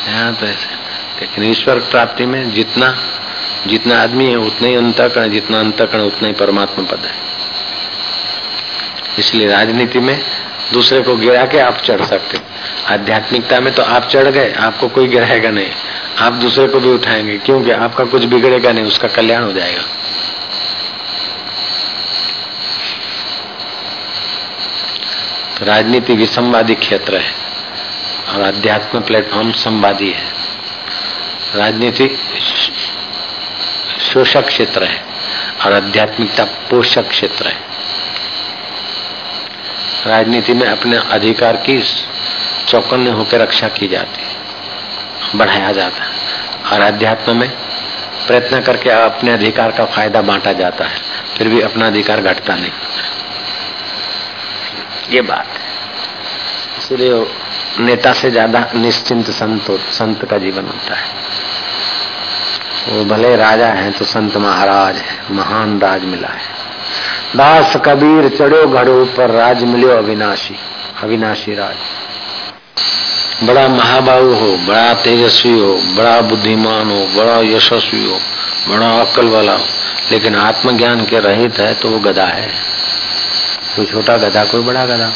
Speaker 1: यहाँ तो ऐसे लेकिन ईश्वर प्राप्ति में जितना जितना आदमी है, उतना ही अंतकरण, जितना अंतकरण, उतना ही परमात्मा पद है। इसलिए राजनीति में दूसरे को गिरा के आप चढ़ सकते आध्यात्मिकता में तो आप चढ़ गए, आपको कोई गिराएगा नहीं। आप दूसरे को भी उठाएँगे, क्योंकि आपका कुछ बिगड़ेगा नहीं, उसका कल्याण हो जाएगा। तो राजनीति विसंवादी क्षेत्र है, और अध्यात्म प्लेटफॉर्म संवादी है। राजनीति शोषक क्षेत्र है, और आध्यात्मिकता पोषक क्षेत्र है। राजनीति में अपने अधिकार की चौकन्ने होकर रक्षा की जाती है, बढ़ाया जाता है। और अध्यात्म में प्रयत्न करके अपने अधिकार का फ़ायदा बांटा जाता है, फिर भी अपना अधिकार घटता नहीं। ये बात है। इसलिए नेता से ज़्यादा निश्चिंत संत संत का जीवन होता है। वो भले राजा है तो संत महाराज है, महान राज मिला है। दास कबीर चढ़ो घड़ो पर राज मिलो अविनाशी अविनाशी राज। बड़ा महाबाहु हो, बड़ा तेजस्वी हो, बड़ा बुद्धिमान हो, बड़ा यशस्वी हो, बड़ा अक्ल वाला हो, लेकिन आत्मज्ञान के रहित है तो वो गधा है। कोई छोटा गधा, कोई बड़ा गधा।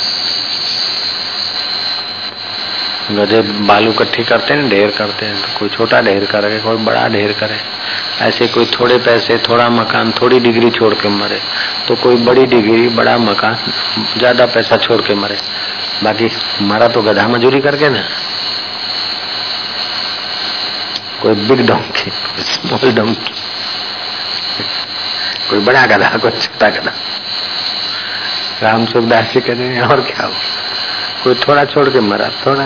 Speaker 1: गधे बालू इकट्ठी करते हैं, ढेर करते हैं तो कोई छोटा ढेर करे, कोई बड़ा ढेर करे। ऐसे कोई थोड़े पैसे, थोड़ा मकान, थोड़ी डिग्री छोड़ के मरे तो कोई बड़ी डिग्री, बड़ा मकान, ज़्यादा पैसा छोड़ के मरे। बाकी मारा तो गधा मजूरी करके ना। कोई बिग डोंकी स्मॉल डोंकी कोई बड़ा गधा, कोई छोटा गधा। राम सुखदास जी कहते हैं, और क्या हो कोई थोड़ा छोड़ के मरा, थोड़ा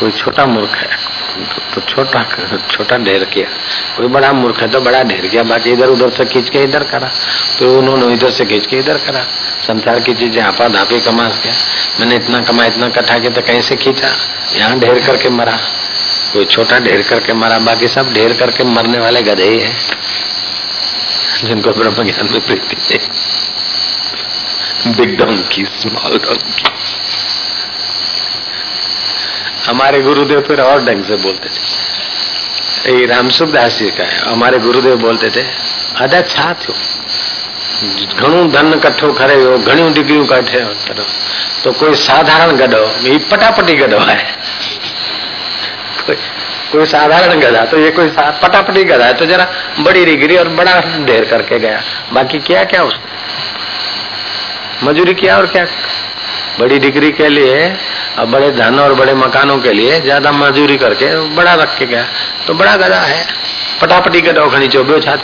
Speaker 1: कोई छोटा मूर्ख है। तो छोटा छोटा ढेर किया। कोई बड़ा मूर्ख है तो बड़ा ढेर किया। बाकी इधर उधर से खींच के इधर करा। तो उन्होंने इधर से खींच के इधर करा। संसार की चीज़ें आपा धापी कमा के मैंने इतना कमा, इतना कटा के तो कहीं से खींचा? यहाँ ढेर करके मरा। कोई छोटा ढेर करके मरा। बाकी सब ढेर करके मरने वाले गधे ही है, जिनको ब्रह्म ज्ञान में प्रीति है। बिग डोंकी स्मॉल डोंकी हमारे गुरुदेव फिर और ढंग से बोलते थे ये रामसुखदास जी का है हमारे गुरुदेव बोलते थे अदा छा थियो ઘણું ધન કઠો કરે ઘણી ડિગ્રીઓ કાઢે તો કોઈ સાધારણ ગડો એ પટાપટી ગડો है कोई कोई साधारण गधा तो ये कोई पटापटी गधा है तो जरा बड़ी डिग्री और बड़ा ढेर करके गया बाकी किया क्या उसने मजूरी किया और क्या? बड़ी डिग्री के लिए और बड़े धन और बड़े मकानों के लिए ज़्यादा मजूरी करके बड़ा रख के गया। तो बड़ा गधा है। पटापटी गडो खड़ी चो बो छा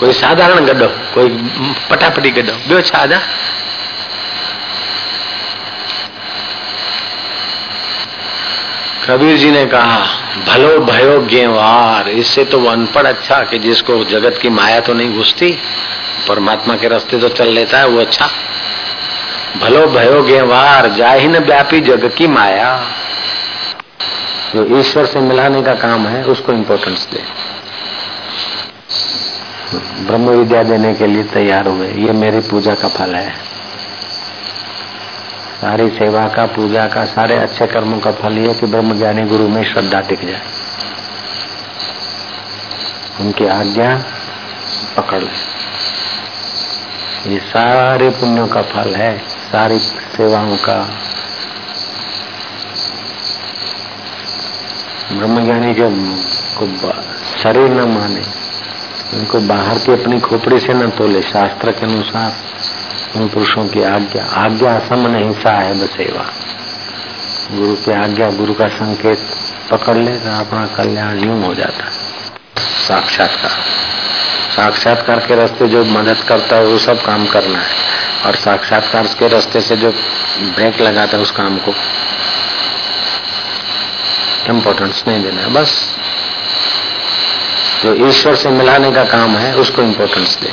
Speaker 1: कोई साधारण गड्ढो, कोई पटापटी गड्ढो ॿियो छा जा। कबीर जी ने कहा भलो भयो गेवार। इससे तो वो अनपढ़ अच्छा कि जिसको जगत की माया तो नहीं घुसती, परमात्मा के रास्ते तो चल लेता है, वो अच्छा। भलो भयो गेवार न व्यापी जग की माया। जो ईश्वर से मिलाने का काम है, उसको इम्पोर्टेंस दे। ब्रह्म विद्या देने के लिए तैयार हुए। ये मेरी पूजा का फल है। सारी सेवा का, पूजा का, सारे अच्छे कर्मों का फल ये कि ब्रह्म ज्ञानी गुरु में श्रद्धा टिक जाए। उनकी आज्ञा पकड़ ले। ये सारे पुण्यों का फल है, सारी सेवाओं का। ब्रह्मज्ञानी के को शरीर न माने, उनको बाहर की अपनी खोपड़ी से न तोले, शास्त्र के अनुसार। उन पुरुषों की आज्ञा। आज्ञा समन हिंसा है बसेवा। गुरु की आज्ञा, गुरु का संकेत पकड़ ले तो अपना कल्याण यूँ हो जाता। साक्षात्कार। साक्षात्कार के रास्ते जो मदद करता है, वो सब काम करना है। और साक्षात्कार के रास्ते से जो ब्रेक लगाता है, उस काम को। इम्पोर्टेंस नहीं देना है, बस। जो ईश्वर से मिलाने का काम है, उसको इम्पोर्टेंस दे।